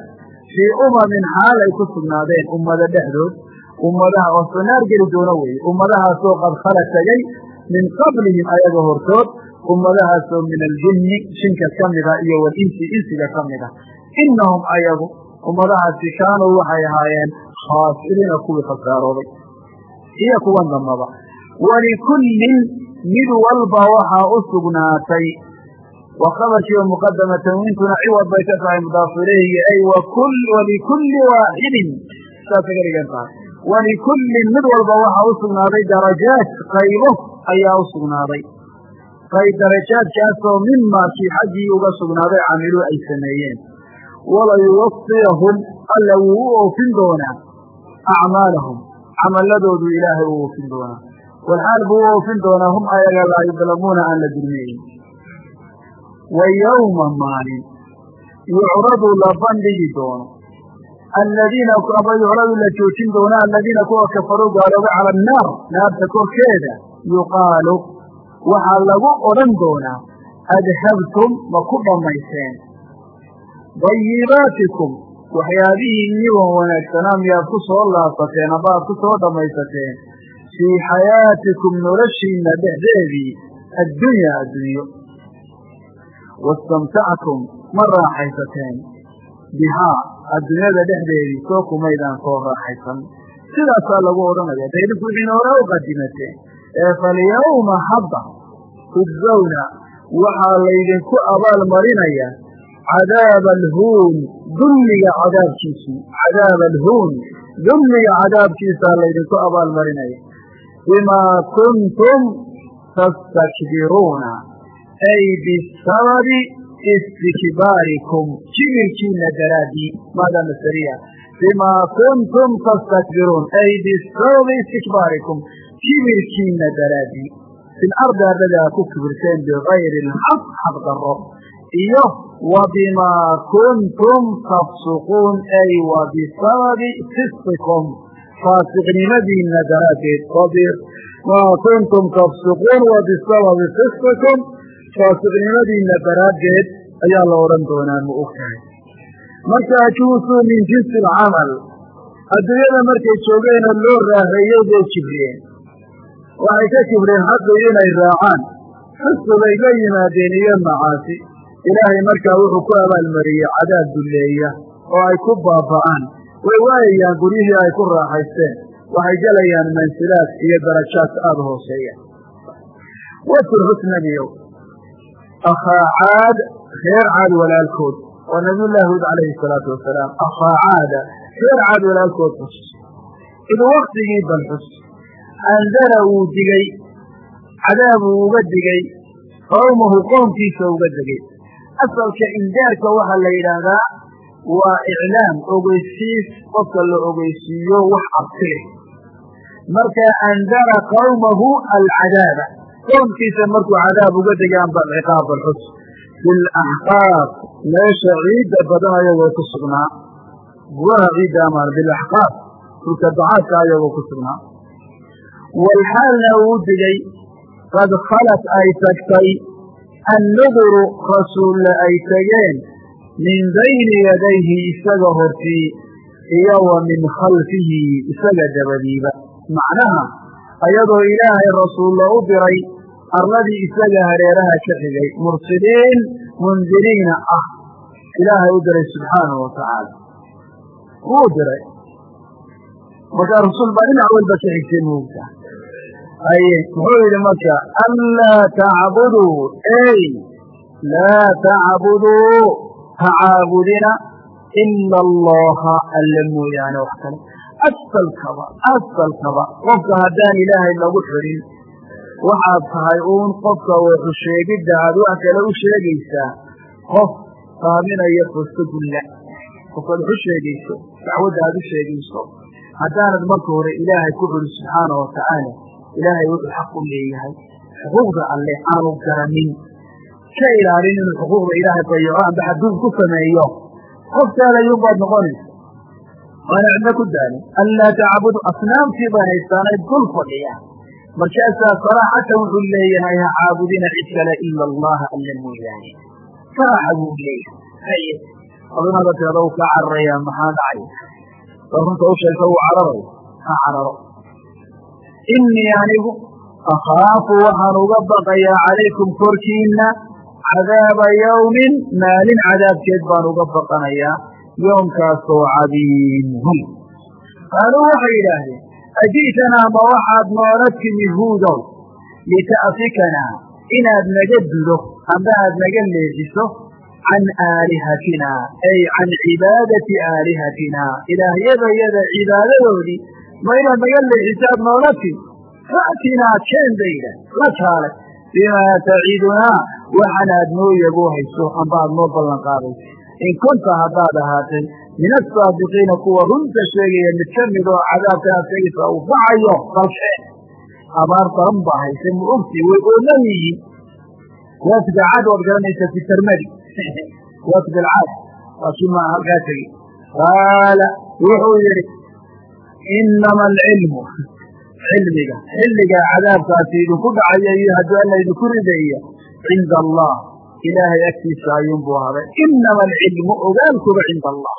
[SPEAKER 1] fii umamin xaal ay ku sugnaadeen ummado dhexdood ummadaha oo sonaar geli doono weeye ummadahaasoo qad khala tegay min qablihim ayaga hortood ummadahaasoo min aljinni jinka ka mida iyo walinsi insiga ka mida. Inahum ayagu ummadahaasi kaanuu waxay ahaayeen khaasiriina kuwii khasaarooday. Iyo kuwan dambaba walikullin mid walba waxaa u sugnaatay wa khabarkiiba muqadama tanwiintuna ciwad bay ka tahay mudaafu ilayhi ay walikulli waaxidin saasay ka dhigan tahay walikullin mid walba waxaa u sugnaaday darajaat qaybo ayaa u sugnaaday darajaadkaasoo mimaa kii xaggii uga sugnaaday camiluu ay sameeyeen walayuwasiyahum alla wuu u oofin doonaa acmaalahum camaladoodu ilaahay u oofin doonaa walxaal buu u oofin doonaa hum ayaga laa yudlamuuna aan la dulmiyin wa yowma maalin yucradu la bandhigi doono aladiina ama yucradu la joojin doono aladiina kuwa kafaruu gaalooba cala annaar naarta korkeeda yuqaalu waxaa lagu odhan doonaa adhabtum ma ku dhammayseen dayibaatikum waxyaabihii iniwan wanaagsanaa miyaad ku soo laasateen aba aad ku soo dhammaysateen fii xayaatikum noloshiina dhexdeedii addunya addunyo wastamtactum ma raaxaysateen bihaa addunyada dhexdeedii soo kumaydaan soo raaxaysan sidaasaa lagu odhanaya de idinku wixiina hore u qadimateen ee falyawma hadda tujzawna waxaa laydinku abaal marinaya cadaaba alhuun dulliga cadaabkiisii cadaaba alhuun dulliga cadaabkiisaa laydinku abaal marinaya bimaa kuntum tastakbiruuna ay bisababi istikbaarikum kibirkiina daraaddii maada masariya bimaa kuntum tastakbiruun ay bisababi istikbaarikum kibirkiina daraaddii fil ardi ardadaa ku kibirteen bigayri alxaq xaq daro iyo wa bimaa kuntum tafsuquun ay wa bisababi fisqikum faasiqnimadiina daraaddeed maa kuntum tafsuquun wa bisababi fisqikum. Faasiqnimadiina daraaddeed ayaa la odhan doonaa ma og tahay. Marka juusuu min jinsi alcamal adduunyada markay joogeenoo loo raareeyey bay kibriyeen. Waxay ka kibreen xaqii inay raacaan. Xusbi bay la yimaadeen iyo macaasi. Ilaahay markaa wuxuu ku abaalmariyey cadaab dulleeya oo ay ku baaba'aan way waayayaan guryihii ay ku raaxaysteen. Waxay gelayaan mansilaad iyo darajaad aada hooseeya. Wasur xusnabiyow akhaa caad reer caad walaalkood. Waa nabiyullaahi huud calayhi salaatu wasalaam. Akhaa caada reer caad walaalkood xus. Id waktigii bal xus. Andara wuu digay. Cadaabuu uga digay. Qowmahu qoomkiisa uga digay. Asalka indaarka waxaa la yidhaahdaa waa iclaam ogeysiis qofka la ogeysiiyo wax abtire marka andara qowmahu alcadaaba qoomkiisa markuu cadaab uga digay amba alciqaab alxus. Bilaxqaaf meesha ciidda badan ayagoo ku sugnaa. Gubaha ciidda amaan bilaxqaaf dhulka dacaadka ayagoo ku sugnaa. Walxaalna uu digay qad khalat ay tagtay annuduru rasuulle ay tegeen min bayni yadayhi isaga hortii iyo wa min khalfihi isaga dabadiiba. Macnaha ayadoo ilaahay rasuulla u diray arladii isaga hareeraha ka xigay. Mursiliin mundiriina ah. Ilaahay u diray subxaanahu wa tacaala. Wuu diray. Markaa rasuul baa dhinac walba ka xigtay moogta haye muxuu yidhi marka anlaa tacbuduu ey laa tacbuduu ha ila allaha alla mooyaane wax kale asalkaba asalkaba qofka haddaan ilaahay lagu xidhin waxaad tahay uun qofka wuxu sheegidda aad wax kale u sheegaysaa qof saaminaya fostogulla qofkaad wax u sheegayso dacwadda aad u sheegayso haddaanad marka hore ilaahay ku xidhin subxaana wa tacaala ilaahay wuxuu xaq u leeyahay xuquuqda alle aanu garanin ka ilaalin inuu xuquuqda ilaahay dayaco amba xaduud ku sameeyo. Qof taalayuun baad noqonaysa. Waana cidna ku daalin anlaa tacbudu asnaamtii bay haystaanay dul fadhiya. Markaasaa saraaxatan wuxuu leeyahay ha caabudina cid kale ila allaha alla mooyaane. Saraaxa buu leeyahay. Adunada teeda uu kaa cararayaa maxaa dhacay? Bal runta u sheegta wuu cararayo. Ha cararo. Inii anigu akhaafu waxaan uga baqayaa calaykum korkiinna cadaaba yawmin maalin cadaabkeed baan uga baqanayaa yoomkaasoo cadiimun qaaluu waxay yidhaahdeen aji'tanaa ma waxaad noola timi huudow lita'fikanaa inaad naga dudo amba aad naga leexiso can aalihatinaa ay can cibaadati aalihatinaa ilaahyadayada cibaadadoodii ma inaad naga leexisaad noola timi fa'tinaa keen bay yidhaah la taale bimaa tacidunaa waxan aad noo yaboo hayso amba aad noo ballan qaadayso. In kunta haddaad ahaatay min asaadiqiina kuwa runta sheegaya mid ka mid oo cadaabka aad sheegaysa uu dhacayo dalkee abaar daran baa hayse ma ogti way oolan yihiin. Waasga caad waad garanaysaa fi tarmadi waakii maa halkaa tegi qaala wuxuu yidhi inama alcilmu cilmiga xilligaa cadaabkaasi idinku dhacaya iyo haddii alla idinku ridaya cinda allah ilaahay agtiisa ayuunbuu ahaaday inama alcilmu ogaalkuba cinda allah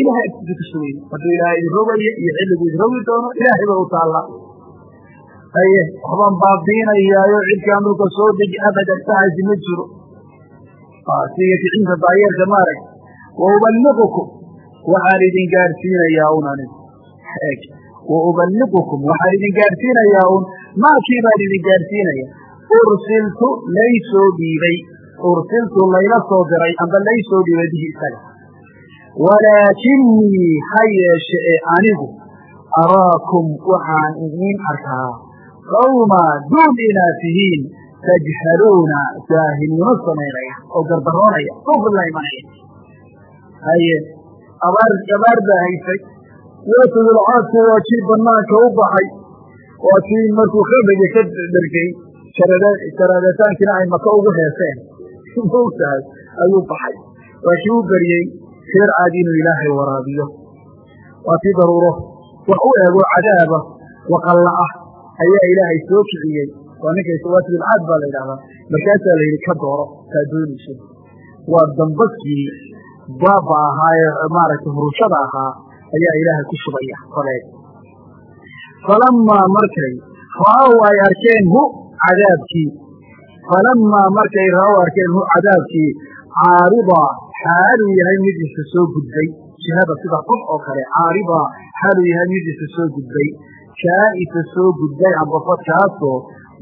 [SPEAKER 1] ilahay agtiisa ka sugay hadduu ilaahay idin iyo xilligu idin doono ilaahay bay u taallaa haye waxbaan baabiinayaayo cidkaan soo deji abadan tahaysi ma jiro siga kicinta daayeerka maarag wa ubaliqukum waxaan idin gaadhsiinayaa un wa ubaliqukum waxaan idin gaadhsiinayaa un maakii baan idin gaadhsiinaya ursiltu lay soo dhiibay. Ursiltu layla soo diray amba lay soo dhiibay bihi isaga. Walaakinii ha yeeshe ee anigu araakum waxaan idiin arkaa. Qawma duun inaad tihiin tajhaluuna jaahilnimo samaynaya oo gardaroonaya kufri imanaya haye abaar abaar baa haysay. Waatudulcaadku waa kii banaanka u baxay. Waa kii markuu khamriga ka dhergay sharaadataankiina ay maka ugu heeseen maogtahay ayuu baxay. Waa u beriyey reer caadi inuu ilaahay waraabiyo. Waa kii daruuro. Wax u eego cadaaba waqalla ah ayaa ilaahay soo kiciyey. Waa ninka waatudulcaad baa la yidhahdaa markaasaa la ka dooro kaa doonayso waa dambaskii baaba ahaa ee maaragtay hurushada ahaa ayaa ilaahay ku shubaya. Faleed falamaa markay ra'aw ay arkeen hu cadaabkii. Falamaa markay ra'aw arkeen cadaabkii caarida xaaluu yahay mid isa soo gudbay. Jihada sida qof oo kale caarida xaaluu yahay mid isa soo gudbay. Kaa isa soo gudbay ambafadkaasoo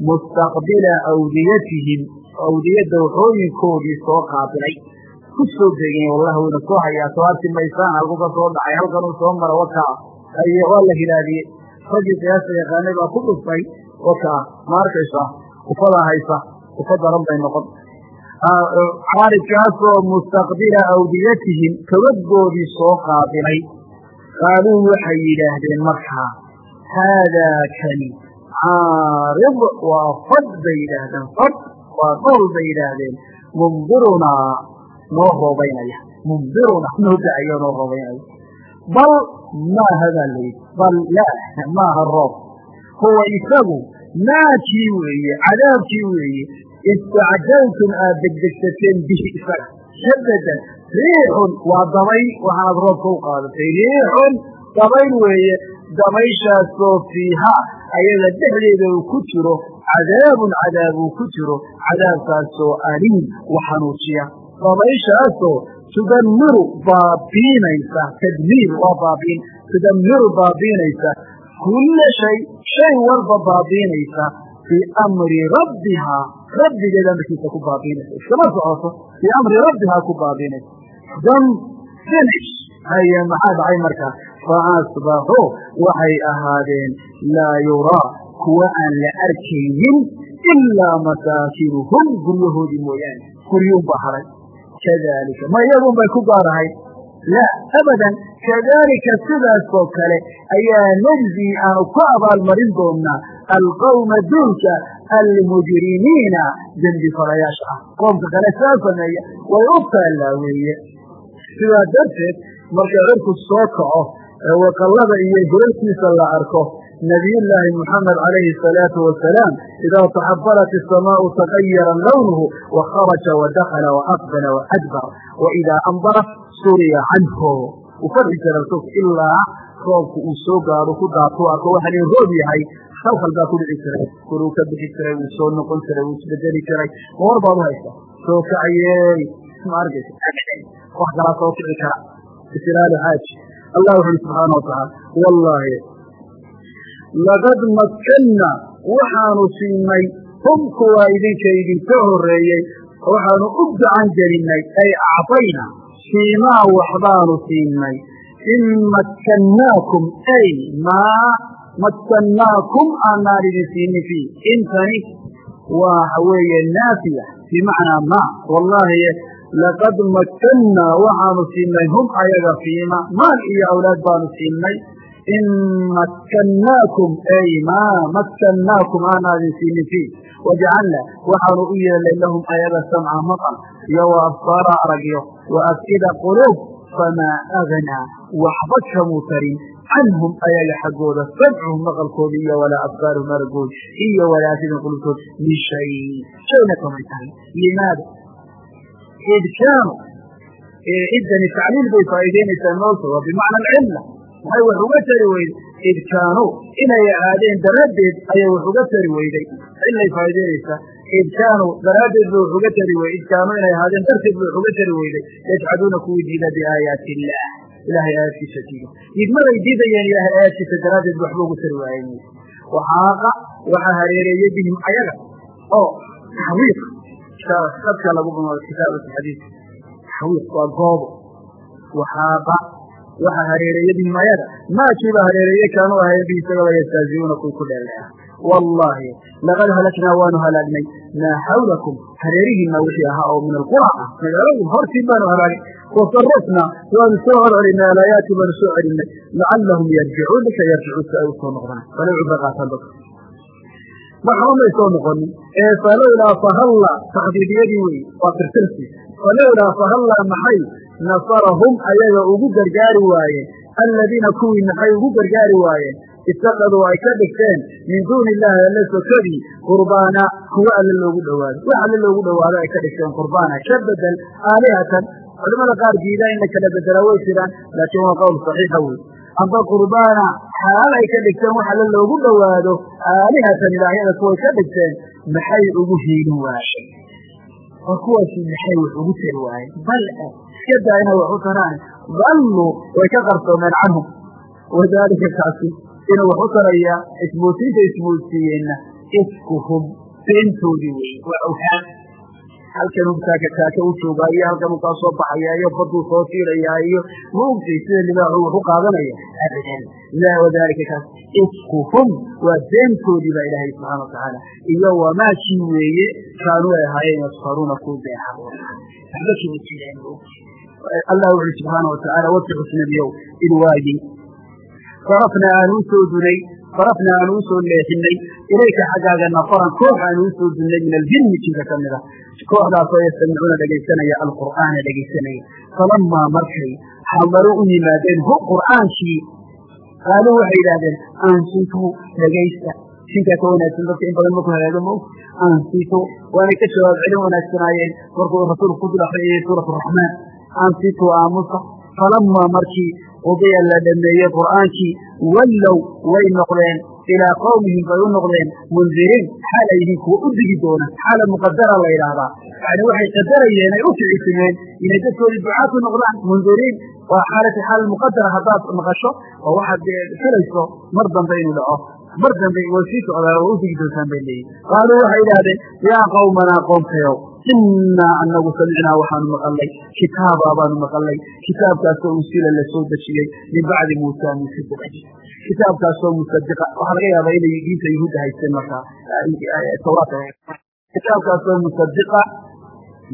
[SPEAKER 1] mustaqbila awdiyatihim awdiyadda waxooyinkoodii soo qaabilay. Ku soo degeen wallahi wayna soo hayaa. Arki maysaan halku ka soo dhacay halkanuu soo mara wakaa. Haye waa la hilaadiyey raggii qiyaasta yaqaanay baa ku dhuftay wakaa ma arkaysa ufadaa haysa ufa daran bay noqon. Caaridkaasoo mustaqbila awdiyatihim togadgoodii soo qaabilay qaaluu waxay yidhaahdeen markaa haadaa kani caarid waa fadh bay yidhaahdeen fadh waa dhool bay yidhaahdeen. Mundirunaa noo roobaynaya mundiruna noo da'ayo noo roobaynaya. Bal maaha baa layidhi bal laa maaha roob huwa isagu maakii weeye cadaabkii weeye istacjaltum aad degdegsateen bihi isaga. Shabadan riixun waa dabay waxaad roobka u qaadatay. Riixun dabayl weeye dabayshaasoo fiihaa ayada dhexdeeda uu ku jiro cadaabun cadaab uu ku jiro cadaabkaasoo aliim u xanuujiya dabayshaasoo tudammiru baabiinaysa tadmiir waa baabiin tudammiru baabiinaysa kulla shay shay walba baabiinaysa biamri rabbihaa rabbigeeda amarkiisa ku baabiinaysa iskama socoto biamri rabbihaa ku baabiinaysa dam finish. Haye maxaa dhacay markaa faasbaxuu waxay ahaadeen laa yuraa kuwa aan la arkaynin ilaa masaakinuhum guryahoodii mooyaane. Guryuun baa haray. Kadalika ma iyagun bay ku gaarahayd laa abadan kadalika sidaasoo kale ayaa najzii aanu ku abaalmarin doonaa alqawma duulka almujrimiina dembi falayaasha ah qoomka kale saa sameeya way u taallaa weeye sidaa darteed marka cirku soo kaco ee waqallada iyo hirarkiisa la arko nabiyullaahi muxamed calayhi asalaatu wasalaam idaa taxabalat isamaau tagayara lawnuhu wa kharaja wa dakala wa aqbala wa adbar wa idaa suriya canhu uu farxi jira rasuulku ilaa roobku uu soo gaado ku daato arko waxaa lii roob yahay. Khalkhal baa ku dhici jiray koruu ka bixi jiray wuu soo noqon jiray wuu isbedeli jiray. War baad u haysa soo kacayey. Ma arkaysa wax kalaa soo kici kara. Isilaalu xaaji allah wuxu uhi subxaana watacaala wallaahi. Laqad makkanna. Waxaanu siinay hum kuwa idinka idinka horeeyey waxaanu u gacan gelinay ay acdayna siimaa waxbaanu siinay. In makkannaakum ay maa makkannaakum aanaan idin siinin fii. Intani waxa weeye naafiya bimacnaa ma wallaahi laqad makkannaa waxaanu siinay hum ayaga fiima maal iyo awlaad baanu siinay. In makkannaakum ay maa makkannaakum aanaadin siinin fii wajacalna waxaanu u yeelnay lahum ayaga samca maqal iyo wa absaara aragyo wa af'ida quluub famaa agnaa waxba kamuu tarin canhum ayaga xaggooda samcuhum maqalkooda iyo walaa absaaruhum aragood iyo walaa afidin qulubkood min shay shayna kamay tahay limaada id kaanu ciddani tacliil bay faa'iideynaysaa moogta waa bimacna alcilla maxay wax uga tari weyday id inay ahaadeen daraaddeed ayay wax uga tari weyday cillay faa'iideynaysaa id daraaddeed ba wax uga tari weyday id kaanuu inay ahaadeen darteed ba wax uga tari weyday yajcaduuna kuwii diida biaayaati illaah ilahay aayaadkiisa diido. Diidmaday diidayeen ilahay aayaadkiisa daraaddeed waxba ugu tari waayeen waxaaqa waxaa hareereeyey bihim ayaga. Oo taxwiiq. Dadka lagu bamado kitaabata xadiidka taxwiiq waa goobo. Waxaaqa waxaa hareereeye bihim ayaga maakiiba hareereeye kaanuu ahayn bihi isagaba yastaaziuuna kuwii ku dheeleeha wallaahi laqad halaknaa waanu halaagnay. Maa xawlakum hareerihiina wixii ahaa oo min alqura. Ah magaaladu hortiin baanu halaagay wasarafna waanu soo horcelinay alaayaati baanu soo celinay lacallahum yarjicuun lika yarjicuun si ay u soo noqdaan. Walay cubro qaataan dadka waxba may soo noqonin ee falowlaa fahalla taxdiidiyadii wey waa tirtirsi falowlaa fahalla maxay? Nasarahum ayaga ugu gargaari waayeen alladiina kuwii maxay ugu gargaari waayeen itakaduu ay ka dhigteen min duuni illaahi alle sokadii qurbaana kuwo alle loogu dhowaado. Wax alle loogu dhowaado ay ka dhigteen qurbaana ka bedel aalihatan. Culamada qaar diidaa in la kala bedelaa way jiraan laakiin waa qowl saxiixa wey amba qurbaana xaal ay ka dhigteen wax alle loogu dhowaado aalihatan ilaahyada kuway ka dhigteen maxay ugu hiilin waayeen? Oo kuwaasi maxay wax ugu tari waayeen? Bal iska daa inay wax u taraan. Dalluu way ka qarsoomeen canhum. Wadaalika kaasi inuu wax u taraya ismuusiinta ismuusiiyeenna ifkuhum beentoodii wey waa awhaan halkanuu taaka taaka u joogaa iyo halkanuu kaa soo baxaya iyo baduu soo fiirayaa iyo ma sida libaaxu wax u qaadanaya abadan la wadaalika kaas. Ifkuhum waa beentoodii baa ilaahay subxaana watacaala iyo wamaakii weeye kaanuu ay ahaayeen yasfaruuna ku beexa waxba kama jiraan allah wuxuu subxaana watacaala wati xusnabiyow id waagi sarafnaa aan u dunay sarafnaa aan soo leexinay ilayka xaggaaga nafaran koox aan uu soo dunnay min aljinni jinka ka mid a kooxdaasoo yastamicuuna dhegaysanaya alqur'aana dhegaysanaya falamaa markay xadaruu u yimaadeen hu qur'aankii qaaluu waxay yidhaahdeen ansitu dhegaysta jinkaa ka wanaagsan dadka in badan markuu hagaago ma og ansitu waanay ka jawaab celin wanaagsanaayeen markuu rasuulku ku dul akriyayay suurat raxmaan ansitu aamusa falamaa markii qudiya la dhameeyey qur'aankii wallow way noqdeen ilaa qowmihim bay u noqdeen mundiriin xaal ay yihiin kuwa u digi doona. Xaala muqadara la yidhaahdaa. Yani waxay qadarayeen ay u ficisimeen inay dadkoodii ducaad u noqdaan mundiriin waa xaalati xaal muqadara haddaad maqasho oo waxaad filayso mar dambe inuu dhaco mar dambe way sii socdaa oo u digi doontaan bay leeyihiin qaaluu waxay idhaahdeen yaa qowmanaa qoomkayow inaa anagu samicnaa waxaanu maqalnay kitaabaa baanu maqalnay kitaabkaasoo unsila la soo dejiyey min bacdi muusa muuse dabadi kitaabkaasoo musadiqa waxaa laga yaabaa inay diinta yahuudda haysteen markaa tawraat. Kitaabkaasoo musadiqa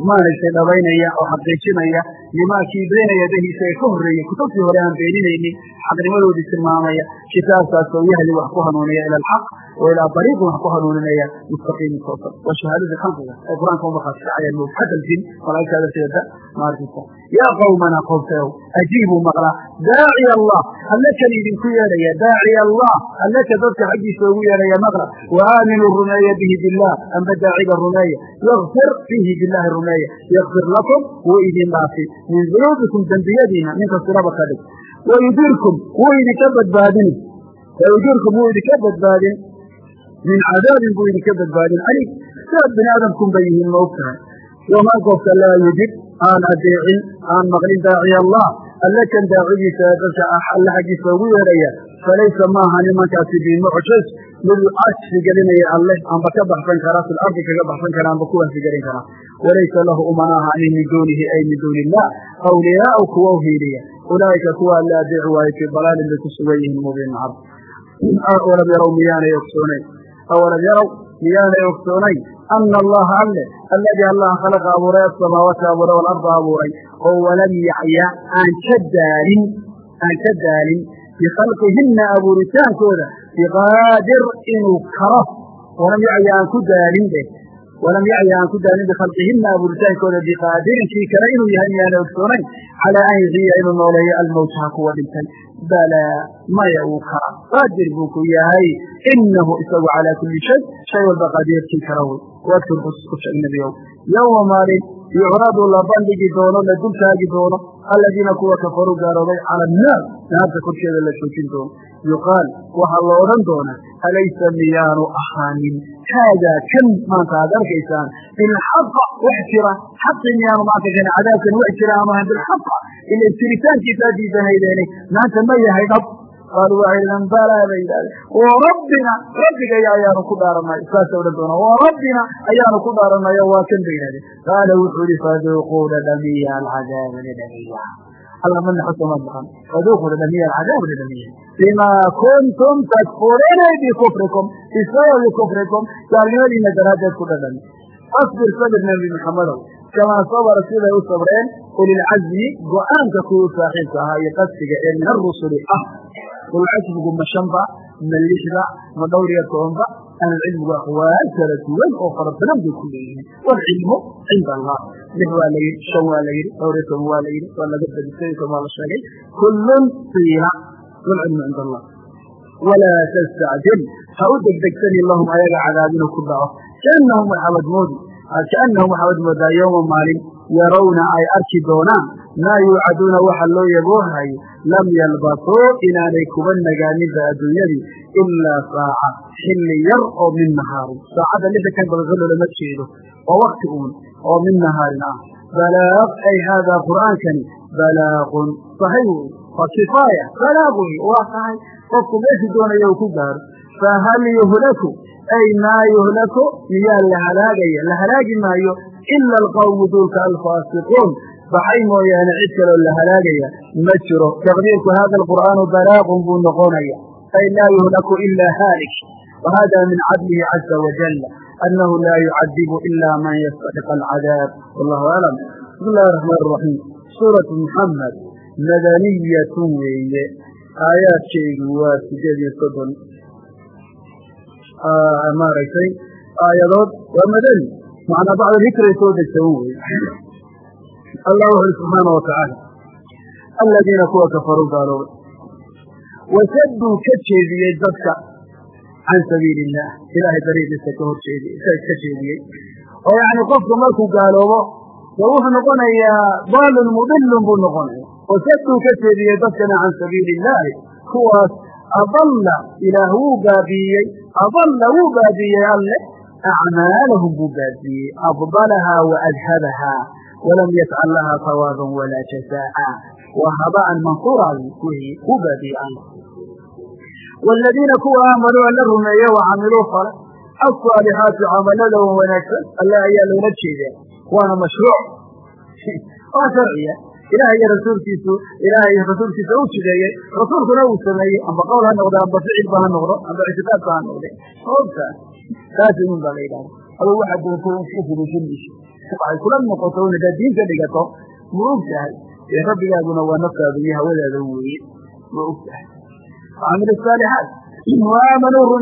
[SPEAKER 1] maaragtay dhabaynaya oo xaqiijinaya limaakii bayna yadayhi isaga ka horreeyey kutubtii hore aan beeninaynin xaqnimadoodii tilmaamaya kitaabkaasoo yahdi wax ku hanuuniya ila alxaq wa ilaa ariiqin wax ku hanuuninaya mustaqiimin toosan waa shahaadadii khalqiga ee qur'aanka umaqaas kacayaan mubxad aljin malaa'igta darteeda maarkisa yaa qowmana qowmkayow ajiibuu maqla daaciya allah alle kan idinku yeedhaya daaciya allah alle ka dadka xaggiisa ugu yeedhaya maqla wa aaminuu rumeeya bihi billah amba daaciga rumeeya yakfir fiihi billahi rumeeya yakfir lakum wuu idin dhaafi min dunuubikum dembiyadiina ninka siraba ka dhig wayudirkum wuu idinka badbaadini wayudirkum wuu idinka badbaadin min cadaabin buu idinka badbaadin caliim sidaad bini aadamkun bay yihiin ma og tahay waman qofka laa yujib aan adeecin aan maqlin daaciya allah alle kan daacigiisa ee dadka alle xaggiisa ugu yeedhaya falaysa maaha nimankaasi bimucjaz mid cajsi gelinaya alleh amba ka baxsan kara fil ardi kaga baxsan kara amba ku wahsi gelin kara. Walaysa lahu umana ahaanin min duunihi ay min duuni illah awliyaau kuwa hiiliya ulaa'ika kuwa alle adeeci waayo fii dalaalin bay ku sugan yihiin mubiin cad awalam yarow miyaanay ogsoonayn awalam yarow miyaanay ogsoonayn ana allaha alle alladii allaha khalaqa abuuray asamaawaati abuuray walarda abuuray. Oo walam yacya aan ka daalin aan ka daalin bikhalqihina abuuritaankooda biqaadir inuu karo walam yacya aan ku daalin dheh walam yacya aan ku daalin bikhalqihina abuuritaankooda biqaadirin kii kale inuu yahay miyaana ogsoonayn calaa an yuxiya inuu nooleeyo almawtaha kuwa dhintay balaa maya uu kara. Qaadir buu ku yahay inahu isagu calaa kuli shay shay walba qadiirkii kara wey wadkur ku sheeg nebigow yowma maalin yucradu la bandhigi doono la dultaagi doono aladiina kuwa kafaruu gaarooday cala annaar naarta korkeeda la joojin doono yuqaal waxaa la odhan doonaa alaysa miyaanu ahaanin haadaa kan maanta aad arkaysaan bilxaqa wax jira xaqi miyaanu maanta kan cadaabkan wax jira amahan bilxaqa ila jiritaankiisaa diidanaydeene maanta ma yahay dhab qaaluu waxay yidhahdeen balaa bay yidhahdeen warabbina rabbigaya ayaanu ku dhaaranay saasa odhan doona warabbina ayaanu ku dhaaranay waa kan bay yidhahdeen qaala wuxuu yihi faduuquu dhadhamiya alcadaaba dhadhamiya alla ma naxuso ma maqan faduuquu dhadhamiya alcadaaba dhadhamiya bimaa kuntum takfuruuna bikufrikum bisababi kufrikum gaalnimadiina daraaddeed ku dhadhami asbir sabir nebi maxamedow kamaa sabara siday u sabreen ulilcazmi go'aanka kuwii saaxiibka ahaa iyo qasdiga ee min arusuli ah ulcasmigu ma shanba ma lixda ma dhowr iyo tobanba ahlulcilmigu aqwaal kala duwan oo fara badan bay ku leeyihiin waalcilmu cinda allah lix waa la yidhi shan waa la yidhi dhowr toban waa la yidhi waa laga badisay waa la sheegay kullun siila waalcilmu cinda allah walaa tastacjil ha u degdegsani lahum ayaga cadaabina ku dhaco kaanahum waxaabad moodi kaanahum waxaabad moodaa yowma maalin yarawna ay arki doonaan. Maa yuucaduuna waxa loo yaboohayo lam yalbasuu inaanay kuba nagaaninba adduunyadii ilaa saaca xilli yar oo min nahaarin. Saacadda lixdankan daqiiqo loolama jeedo. Waa wakti uun oo min nahaarin ah. Balaaq ay haadaa qur'aankani balaaqun sahay wey waa kifaaya balaaq wey waa tahay qofku meeshuu doonaya uu ku gaaro. Fahal yuhlaku ay maa yuhlaku miyaa la halaagaya? La halaagi maayo ila alqawmu duulka alfaasiquun baxay mooyaane cid kaloo la halaagaya ma jiro taqdiirku hada alqur'aanu balaaqun buu noqonaya ay laa yuhlaku ila haalik wa hada min cadlihi caza wajala annahu laa yucadibu ila man yastaxiq alcadaab wallahu aclam bismi illahi raxmaan raxiim suuratu muxamed madaniyatun weeye aayaadkeedu waa sideed iyo soddon maaragtay aayadood waa madani macnaa bacda dikray soo degsan wey allah wuxu uhi subxaana watacaala aladiina kuwa kafaruu gaaloobay wasaduu ka jeediyey dadka can sabiili illah ilaahay dariiqiisa ka horjeedi ka jeediyey oo yacni qofku markuu gaaloobo dee wuxuu noqonayaa daalun mudilun buu noqonaya. Wasaduu ka jeediyey dadkana can sabiili illaahi kuwaas adalla ilaah wuu baabiiyey adalla wuu baabiiyey alle acmaalahum buu baabiiyey abdalahaa wa adhabahaa walam yafcal lahaa sawaaban walaa jazaa'a waa haba'an mansuuraa weye wuu baabiiyey alle waaladiina kuwa aamanuu alla rumeeye wa camiluu fale alصaalixaati camalada wan wanaagsan alle ayaa loola jeedaa waana mashruuc waa sharciya ilaah iyo rasuulkiisu ilaah iyo rasuulkiisa uu jideeyey rasuulkuna uu sameeyey amba qowl ha noqdo amba ficilba ha noqdo amba ictiqaadba ha noqde maogtaa taas imun baa la yidhahda aduu waxaa doonto iska fulisanayso waxay kula noqoto un hadaad diin ka dhigato ma og tahay dee rabbigaaguna waa naftaada iyo hawadaada weeye. Ma og tahay. Wacamil asaalixaat wa aamanuu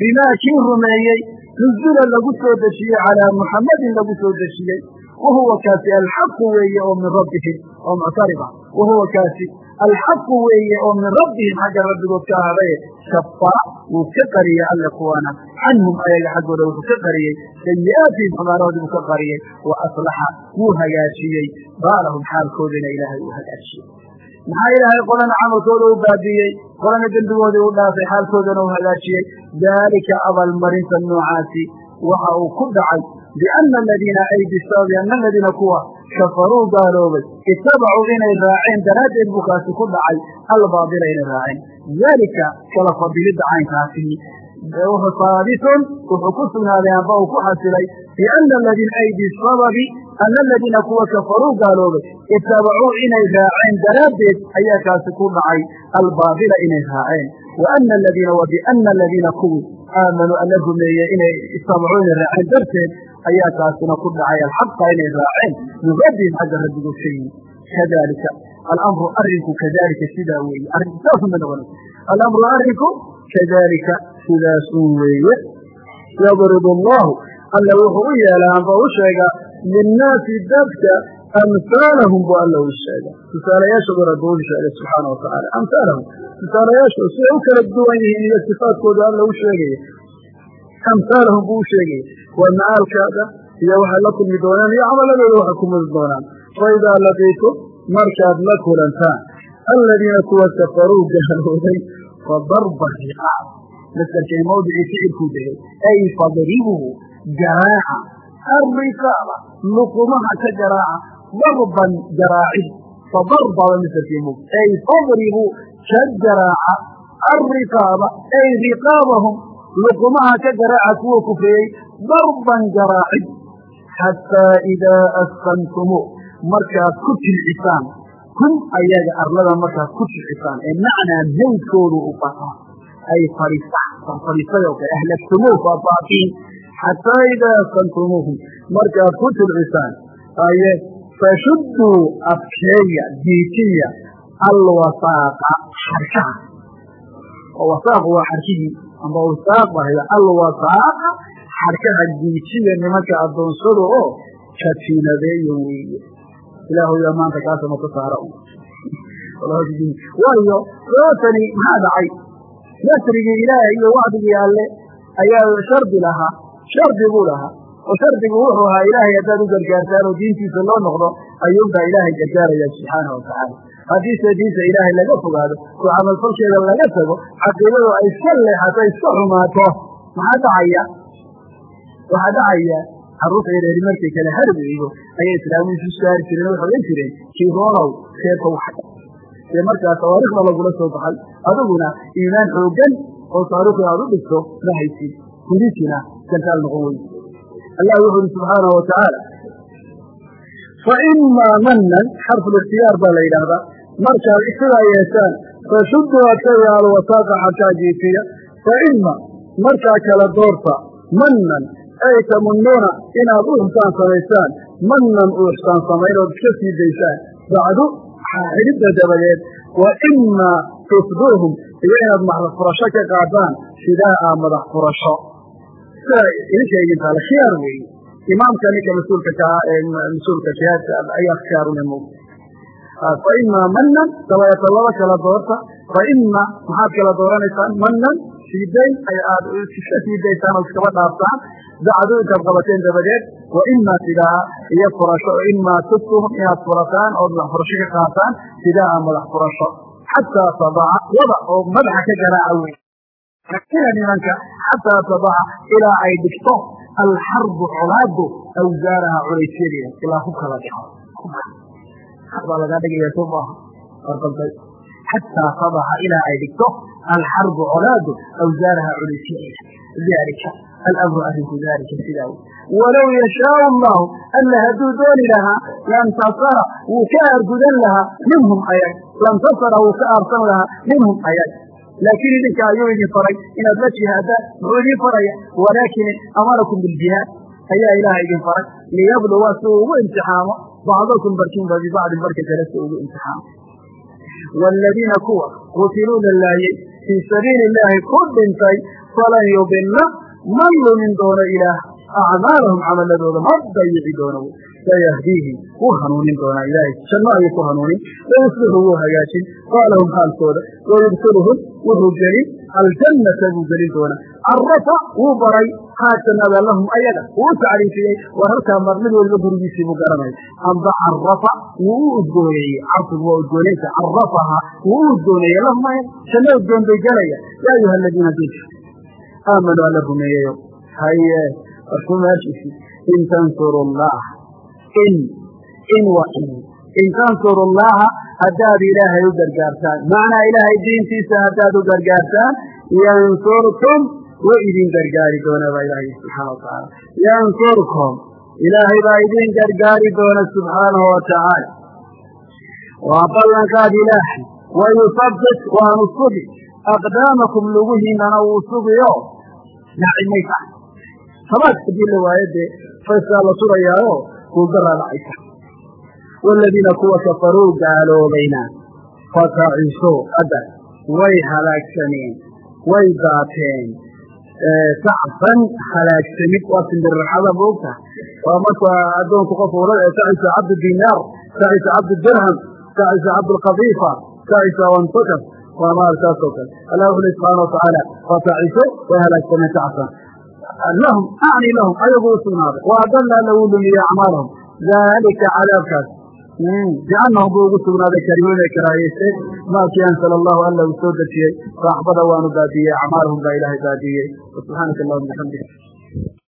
[SPEAKER 1] bimaa kii rumeeyey nuzula lagu soo dejiyey calaa muxammadin lagu soo dejiyey wahuwa kaasi alxaqu weeye oo min rabbihim oo muctariba. Wahuwa kaasi alxaqu weeye oo min rabbihim xagga rabbigood ka ahaaday kafara wuu ka qariyey alle kuwana canhum ayaga xaggooda wuxuu ka qariyey sayi'aatihim xumaanahoodii buu ka qariyey wa aslaxa wuu hagaajiyey baalahum xaalkoodina ilaahay uu hagaajiyey maxaa ilaahay qolana camalkooda u baabiiyey qolana dembigoodii u dhaafay xaalkoodana u hagaajiyey daalika abaalmarinta noocaasi waxa uu ku dhacay biana aladiina ay bisababi ana aladiina kuwa kafaruu gaaloobay itabacuu inay raaceen daraaddeed buu kaasi ku dhacay albaadila inay raaceen daalika kala fadilidda caynkaasi saabitun wuxuu ku sugnaaday amba uu ku xasilay biana aladiina ay bisababi ana aladiina kuwa kafaruu gaaloobay itabacuu inay raaceen daraaddeed ayaa kaasi ku dhacay albaabila inay raaceen wa ana aladiina wa biana aladiina kuwii aamanuu alla rumeeyey inay itabacuu ayaa kaasina ku dhacay. Alxaqa inay raaceen min rabbihim xagga rabbigood ka yimid kadalika alamru arrinku kadalika sidaa weeye. Alamru arrinku kadalika sidaasun weeye. Yadrib allahu alla wuxuu u yeelaa amba u sheegaa linnaasi dadka amhaalahum bu alla u sheega tusaalayaashooda rabbi u sheegay subxaana watacaala amhaalahum tusaalayaashu siday u kala duwan yihiin iyo sifaadkooda alla u sheegaya amhaalahum buu u sheegaya waa macaalkaada iyo waxay la kulmi doonaan iyo camaladooda waxay ku mudi doonaan. Faidaa laqiitum markaad la kulantaan aladiina kuwa kafaruu gaalooday fadarba riqaab masarkay mawdicii ficilkuu degay ay fadribuu garaaca. Arriqaaba luqumaha ka garaaca darban garaacid. Fadarbaba masarkii mawd ay fadribuu ka garaaca. Arriqaaba ay riqaabahum luqumaha ka garaaca kuwa kufreeyey darban garaacid. Xataa idaa askantumuu markaad ku jilcisaan kun ayaga arlada markaad ku jilcisaan ee macnaa maydkoodu u bataa ay fadhiisay oo kale ahlagtumuuh faafaatiin xataa idaa askantumuuhum markaad ku jilcisaan aye fashudduu adkeeya diijiya alwasaaqa xarkaha. Wasaaqu waa xarkihii amba wasaaq bahda alwasaaqa xarkaha diijiya nimanka addoonsada oo katiinadeeya weeye. Ilaahu yaa maanta kaasama ku saara waayo sababtani maxaa dhacay? Nasrigii ilaahay iyo wacdigii alle ayaa shardi lahaa shardi buu lahaa. Oo shardigu wuxuu ahaa ilaahay haddaad u gargaartaan oo diintiisa loo noqdo ayuunbaa ilaahay gargaaraya subxaana watacaala haddiise diinta ilaahay laga fogaado oo camalfalkeeda laga tago caqiidadu ay iska leexato iska xumaato. Maxaa dhacaya? Waxaa dhacaya carruurta yareeri markay kale harweydo ayay islaamu isu saari jireen waxay odhan jireen kiiroonow reerka waxay dee markaa tawaariikhda lagula soo baxay adiguna iimaan xoogan oo taariikhda aad u dhigto ma haysid hudisina gantaal noqon weyse allah wuxu uhi subxaanahu watacaala fa imaa manan xarfulikhtiyaar baa la yidhaahdaa markaad sidaa yeeshaan fashuduu adkaya alwasaaqa xarkaa jiifiya fa ima markaa kala doorta manan ay tamunuuna inaad u ixsaan samaysaan manan u ixsaan samayn ood iska sii daysaan bacdu xidhidda dabadeed wa imaa tusduuhum iyo inaad madax furasho ka qaadaan fidaaa madax furasho. Sida idinka idintaala khiyaar weeye imaamka ninka mas'uulka ka mas'uulka jihaadka ayaa khiyaarune mo fa imaa manan dabadeeta laba kala doorta. Fa ima maxaad kala dooranaysaan manan siidayn aad iska siidaysaan oo iskaba dhaaftaan. Bacdu intaad qabateen dabadeed wa imaa fidaa iyo furasho imaa tubtuhum inaad furataan ood madax furasho ka qaataan fidaa madax furasho. Xataa tadaca wada oo madaxa ka garaaca wey nimanka xataa tadaca ilaa ay dhigto alxarbu colaadu awsaaraha culaysyadeeda ilaa dhico baa lagaa dhigaya soo maaha arqalday xataa tadaca ilaa ay dhigto alxarbu colaadu awsaaraha culaysyadeeda dalika alamru arrinku dalika sidaa wey walow yashaau allahu alla hadduu dooni lahaa lantasara wuu ka aargudan lahaa minhum ayag lantasara wuu ka aarsan lahaa minhum ayag laakiin idinka ayuu idin faray inaad la jihaadaan muxuu idin faraya walaakin amarakum biljihaad ayaa ilaah idin faray. Liyabluwa si uu ugu imtixaamo bacdakum barkinba bibacdin barka kale si ugu imtixaamo waaladiina kuwa qutiluu la laayey fii sabiili illaahi ku dhintay falan yudilla ma lumin doono ilaah acmaalahum camaladooda ma dayici doono sayahdiihim wuu hanuunin doonaa ilaahay janno ayuu ku hanuunin wayuslixu wuu hagaajin qaalahum xaalkooda wayudkiluhum wuxuu gelin aljannata buu gelin doonaa carafa wuu baray haa jannada lahum ayaga. Wuu u tacriifiyey war halkaa mar mid waliba gurigiisii buu garanaya amba carafa wuu u udgooneeyey carfigu waa udgooneynta carafaha wuu u udgooneeye lahum ayaga janno udgoon bay gelaya yaa ayuha aladiina dulka aamanuu alla rumeeyayo. Haye warku meeshiisi in tansuru llah in in wa in. In tansuru llaha haddaad ilaahay u gargaartaan. Macnaa ilaahay diintiisa haddaad u gargaartaan yansurkum wuu idin gargaari doonaa baa ilaahay subxaana watacaala yansurkum ilaahay baa idiin gargaari doona subxaanahu watacaala waa ballankaad ilaahay wayusabbit waanu sugi aqdaamakum luguhiinana wuu sugiyo naci maysa sabaad haddii la waayo dee fayskaa la surayaayo guuldaraa dhacaysa waaladiina kuwa kafaruu gaaloobayna fatacisuu qadar way halaagsameen way daateen sacfan halaagsamid waa simbirraxada moogta waa marka addoonku qof ula sacisa cabdu dinaar sacisa cabdu dirham sacisa cabdulkadiifa sacisa waa maalkaas oo kale. Allah wuxu uli subxaana watacaala fataciso way halaagsameen sacfan. Lahum acni lahum ayagu u sugnaaday. Wa adalla alla acmaalahum daalika cadaabkaas biannahum buu ugu sugnaaday karimuun ay karaayeysteen maakii ansala allahu alla uu soo dejiyey raaxbada waanu baadiyey acmaalahum baa ilaahay baadiyey subxaanaka allahuma bixamdik